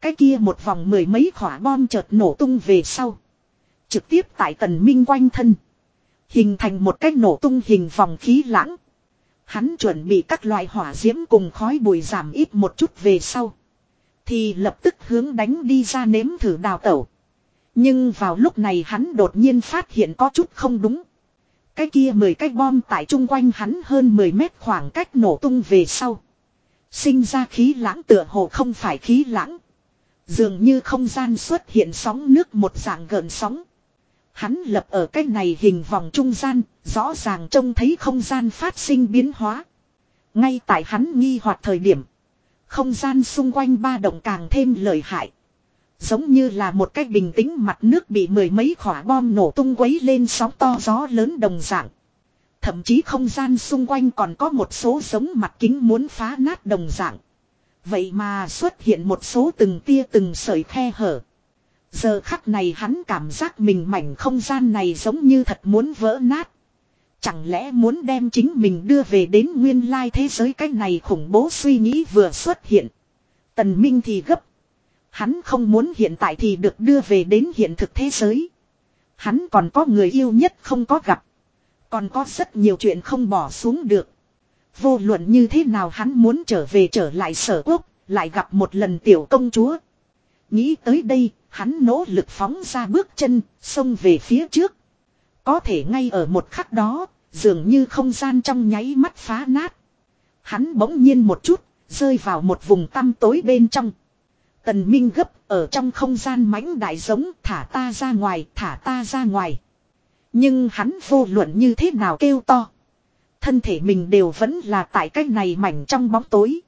Cái kia một vòng mười mấy khỏa bom chợt nổ tung về sau. Trực tiếp tại tần minh quanh thân. Hình thành một cái nổ tung hình vòng khí lãng. Hắn chuẩn bị các loại hỏa diễm cùng khói bụi giảm ít một chút về sau. Thì lập tức hướng đánh đi ra nếm thử đào tẩu. Nhưng vào lúc này hắn đột nhiên phát hiện có chút không đúng. Cái kia mười cái bom tại chung quanh hắn hơn 10 mét khoảng cách nổ tung về sau. Sinh ra khí lãng tựa hồ không phải khí lãng. Dường như không gian xuất hiện sóng nước một dạng gợn sóng. Hắn lập ở cái này hình vòng trung gian, rõ ràng trông thấy không gian phát sinh biến hóa. Ngay tại hắn nghi hoặc thời điểm. Không gian xung quanh ba động càng thêm lợi hại. Giống như là một cái bình tĩnh mặt nước bị mười mấy khỏa bom nổ tung quấy lên sóng to gió lớn đồng dạng. Thậm chí không gian xung quanh còn có một số giống mặt kính muốn phá nát đồng dạng. Vậy mà xuất hiện một số từng tia từng sợi khe hở. Giờ khắc này hắn cảm giác mình mảnh không gian này giống như thật muốn vỡ nát. Chẳng lẽ muốn đem chính mình đưa về đến nguyên lai thế giới cái này khủng bố suy nghĩ vừa xuất hiện. Tần Minh thì gấp. Hắn không muốn hiện tại thì được đưa về đến hiện thực thế giới. Hắn còn có người yêu nhất không có gặp. Còn có rất nhiều chuyện không bỏ xuống được. Vô luận như thế nào hắn muốn trở về trở lại sở quốc, lại gặp một lần tiểu công chúa. Nghĩ tới đây, hắn nỗ lực phóng ra bước chân, xông về phía trước. Có thể ngay ở một khắc đó, dường như không gian trong nháy mắt phá nát. Hắn bỗng nhiên một chút, rơi vào một vùng tăm tối bên trong. Tần Minh gấp ở trong không gian mãnh đại giống thả ta ra ngoài, thả ta ra ngoài. Nhưng hắn vô luận như thế nào kêu to. Thân thể mình đều vẫn là tại cái này mảnh trong bóng tối.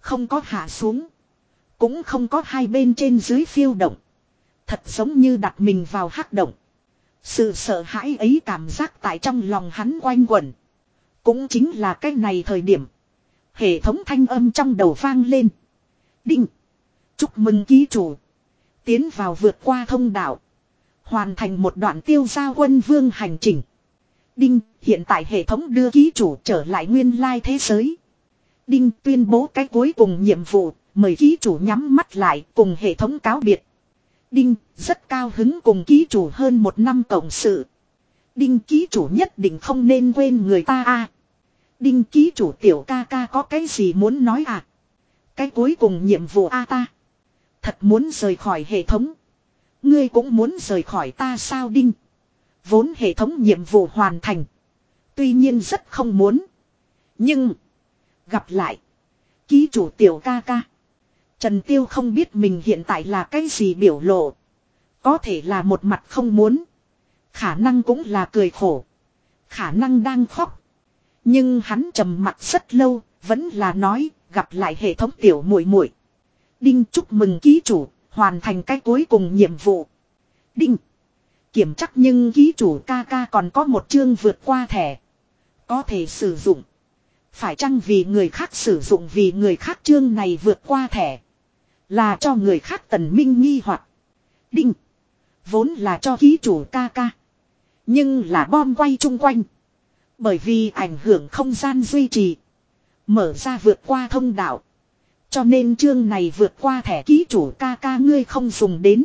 Không có hạ xuống. Cũng không có hai bên trên dưới phiêu động. Thật giống như đặt mình vào hắc động. Sự sợ hãi ấy cảm giác tại trong lòng hắn quanh quẩn. Cũng chính là cái này thời điểm. Hệ thống thanh âm trong đầu vang lên. Đinh. Chúc mừng ký chủ. Tiến vào vượt qua thông đạo. Hoàn thành một đoạn tiêu gia quân vương hành trình. Đinh, hiện tại hệ thống đưa ký chủ trở lại nguyên lai thế giới. Đinh tuyên bố cái cuối cùng nhiệm vụ, mời ký chủ nhắm mắt lại cùng hệ thống cáo biệt. Đinh, rất cao hứng cùng ký chủ hơn một năm cộng sự. Đinh ký chủ nhất định không nên quên người ta a. Đinh ký chủ tiểu ca ca có cái gì muốn nói à? Cái cuối cùng nhiệm vụ a ta. Thật muốn rời khỏi hệ thống. Ngươi cũng muốn rời khỏi ta sao đinh. Vốn hệ thống nhiệm vụ hoàn thành. Tuy nhiên rất không muốn. Nhưng. Gặp lại. Ký chủ tiểu ca ca. Trần Tiêu không biết mình hiện tại là cái gì biểu lộ. Có thể là một mặt không muốn. Khả năng cũng là cười khổ. Khả năng đang khóc. Nhưng hắn trầm mặt rất lâu, vẫn là nói, gặp lại hệ thống tiểu muội muội. Đinh chúc mừng ký chủ, hoàn thành cái cuối cùng nhiệm vụ. Đinh. Kiểm chắc nhưng ký chủ ca ca còn có một chương vượt qua thẻ. Có thể sử dụng. Phải chăng vì người khác sử dụng vì người khác chương này vượt qua thẻ. Là cho người khác tần minh nghi hoặc Đinh. Vốn là cho ký chủ ca ca. Nhưng là bom quay chung quanh. Bởi vì ảnh hưởng không gian duy trì. Mở ra vượt qua thông đạo. Cho nên chương này vượt qua thẻ ký chủ ca ca ngươi không dùng đến.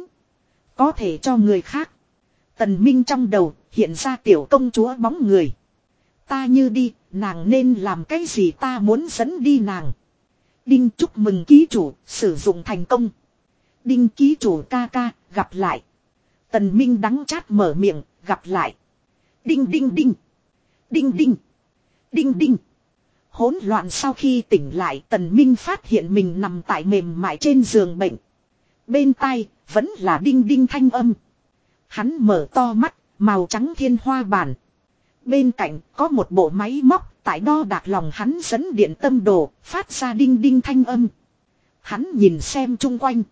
Có thể cho người khác. Tần Minh trong đầu hiện ra tiểu công chúa bóng người. Ta như đi, nàng nên làm cái gì ta muốn dẫn đi nàng. Đinh chúc mừng ký chủ, sử dụng thành công. Đinh ký chủ ca ca, gặp lại. Tần Minh đắng chát mở miệng, gặp lại. Đinh đinh đinh. Đinh đinh. Đinh đinh. Hỗn loạn sau khi tỉnh lại tần minh phát hiện mình nằm tại mềm mại trên giường bệnh. Bên tai, vẫn là đinh đinh thanh âm. Hắn mở to mắt, màu trắng thiên hoa bản. Bên cạnh có một bộ máy móc, tại đo đạc lòng hắn dẫn điện tâm đồ, phát ra đinh đinh thanh âm. Hắn nhìn xem chung quanh.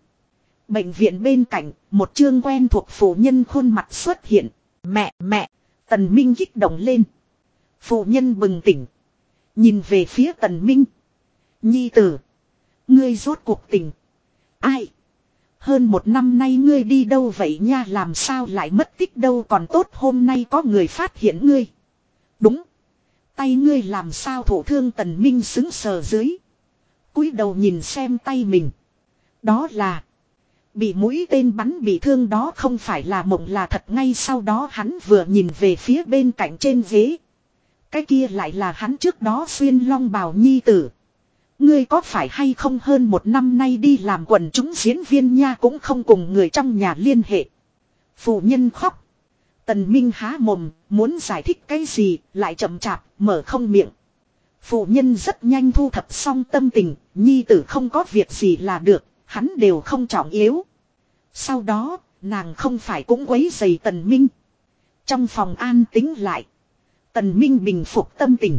Bệnh viện bên cạnh, một chương quen thuộc phụ nhân khuôn mặt xuất hiện. Mẹ, mẹ, tần minh kích động lên. Phụ nhân bừng tỉnh. Nhìn về phía tần minh. Nhi tử. Ngươi rốt cuộc tình. Ai? Hơn một năm nay ngươi đi đâu vậy nha làm sao lại mất tích đâu còn tốt hôm nay có người phát hiện ngươi. Đúng. Tay ngươi làm sao thổ thương tần minh xứng sờ dưới. cúi đầu nhìn xem tay mình. Đó là. Bị mũi tên bắn bị thương đó không phải là mộng là thật ngay sau đó hắn vừa nhìn về phía bên cạnh trên ghế. Cái kia lại là hắn trước đó xuyên long bào nhi tử. Ngươi có phải hay không hơn một năm nay đi làm quần chúng diễn viên nha cũng không cùng người trong nhà liên hệ. Phụ nhân khóc. Tần Minh há mồm, muốn giải thích cái gì, lại chậm chạp, mở không miệng. Phụ nhân rất nhanh thu thập xong tâm tình, nhi tử không có việc gì là được, hắn đều không trọng yếu. Sau đó, nàng không phải cũng quấy giày tần minh. Trong phòng an tính lại. Tần minh bình phục tâm tình.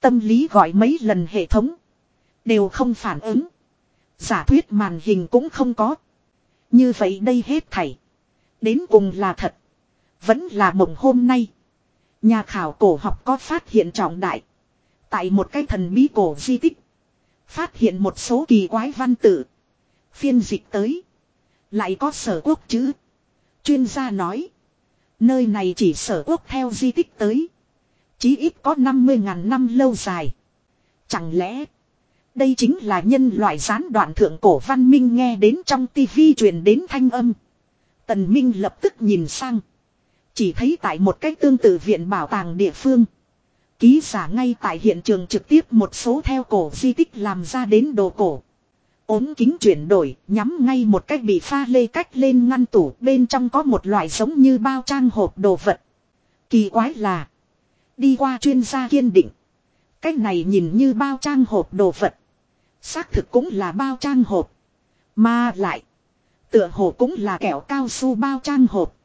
Tâm lý gọi mấy lần hệ thống. Đều không phản ứng. Giả thuyết màn hình cũng không có. Như vậy đây hết thảy. Đến cùng là thật. Vẫn là mộng hôm nay. Nhà khảo cổ học có phát hiện trọng đại. Tại một cái thần bí cổ di tích. Phát hiện một số kỳ quái văn tự. Phiên dịch tới. Lại có sở quốc chữ. Chuyên gia nói. Nơi này chỉ sở quốc theo di tích tới. Chí ít có 50.000 năm lâu dài. Chẳng lẽ. Đây chính là nhân loại gián đoạn thượng cổ văn minh nghe đến trong tivi truyền đến thanh âm. Tần Minh lập tức nhìn sang. Chỉ thấy tại một cách tương tự viện bảo tàng địa phương. Ký giả ngay tại hiện trường trực tiếp một số theo cổ di tích làm ra đến đồ cổ. ốm kính chuyển đổi, nhắm ngay một cách bị pha lê cách lên ngăn tủ, bên trong có một loại giống như bao trang hộp đồ vật. Kỳ quái là, đi qua chuyên gia kiên định. cách này nhìn như bao trang hộp đồ vật. Xác thực cũng là bao trang hộp. Mà lại, tựa hồ cũng là kẹo cao su bao trang hộp.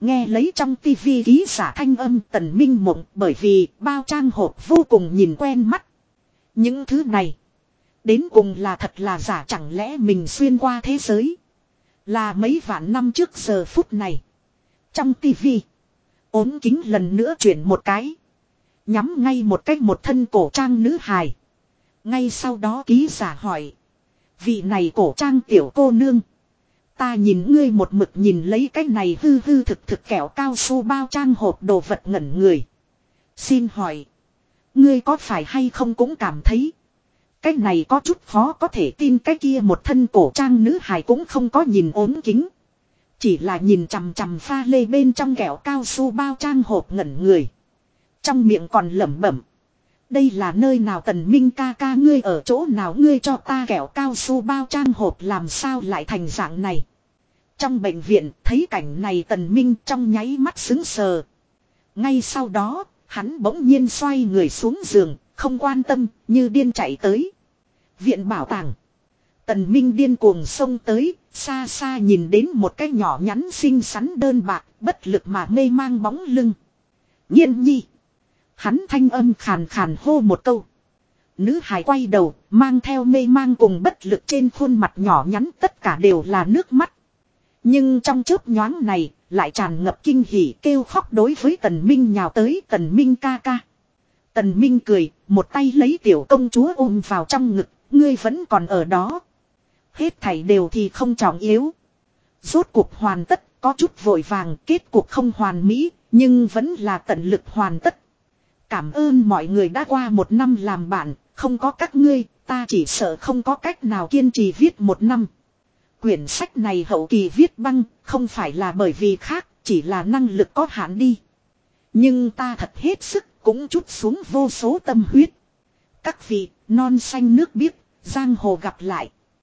Nghe lấy trong tivi ký giả thanh âm tần minh mộng bởi vì bao trang hộp vô cùng nhìn quen mắt. Những thứ này, Đến cùng là thật là giả chẳng lẽ mình xuyên qua thế giới. Là mấy vạn năm trước giờ phút này. Trong tivi. ốm kính lần nữa chuyển một cái. Nhắm ngay một cách một thân cổ trang nữ hài. Ngay sau đó ký giả hỏi. Vị này cổ trang tiểu cô nương. Ta nhìn ngươi một mực nhìn lấy cái này hư hư thực thực kẹo cao su bao trang hộp đồ vật ngẩn người. Xin hỏi. Ngươi có phải hay không cũng cảm thấy. Cái này có chút khó có thể tin cái kia một thân cổ trang nữ hài cũng không có nhìn ốm kính. Chỉ là nhìn chằm chằm pha lê bên trong kẹo cao su bao trang hộp ngẩn người. Trong miệng còn lẩm bẩm. Đây là nơi nào tần minh ca ca ngươi ở chỗ nào ngươi cho ta kẹo cao su bao trang hộp làm sao lại thành dạng này. Trong bệnh viện thấy cảnh này tần minh trong nháy mắt xứng sờ. Ngay sau đó, hắn bỗng nhiên xoay người xuống giường, không quan tâm, như điên chạy tới. Viện bảo tàng. Tần Minh điên cuồng xông tới, xa xa nhìn đến một cái nhỏ nhắn xinh xắn đơn bạc, bất lực mà mê mang bóng lưng. Nhiên nhi. Hắn thanh âm khàn khàn hô một câu. Nữ hài quay đầu, mang theo mê mang cùng bất lực trên khuôn mặt nhỏ nhắn tất cả đều là nước mắt. Nhưng trong chớp nhoáng này, lại tràn ngập kinh hỉ kêu khóc đối với tần minh nhào tới tần minh ca ca. Tần minh cười, một tay lấy tiểu công chúa ôm vào trong ngực, ngươi vẫn còn ở đó. Hết thảy đều thì không trọng yếu. Rốt cuộc hoàn tất, có chút vội vàng, kết cuộc không hoàn mỹ, nhưng vẫn là tận lực hoàn tất. Cảm ơn mọi người đã qua một năm làm bạn, không có các ngươi, ta chỉ sợ không có cách nào kiên trì viết một năm. Quyển sách này hậu kỳ viết băng, không phải là bởi vì khác, chỉ là năng lực có hạn đi. Nhưng ta thật hết sức, cũng chút xuống vô số tâm huyết. Các vị, non xanh nước biếc, giang hồ gặp lại.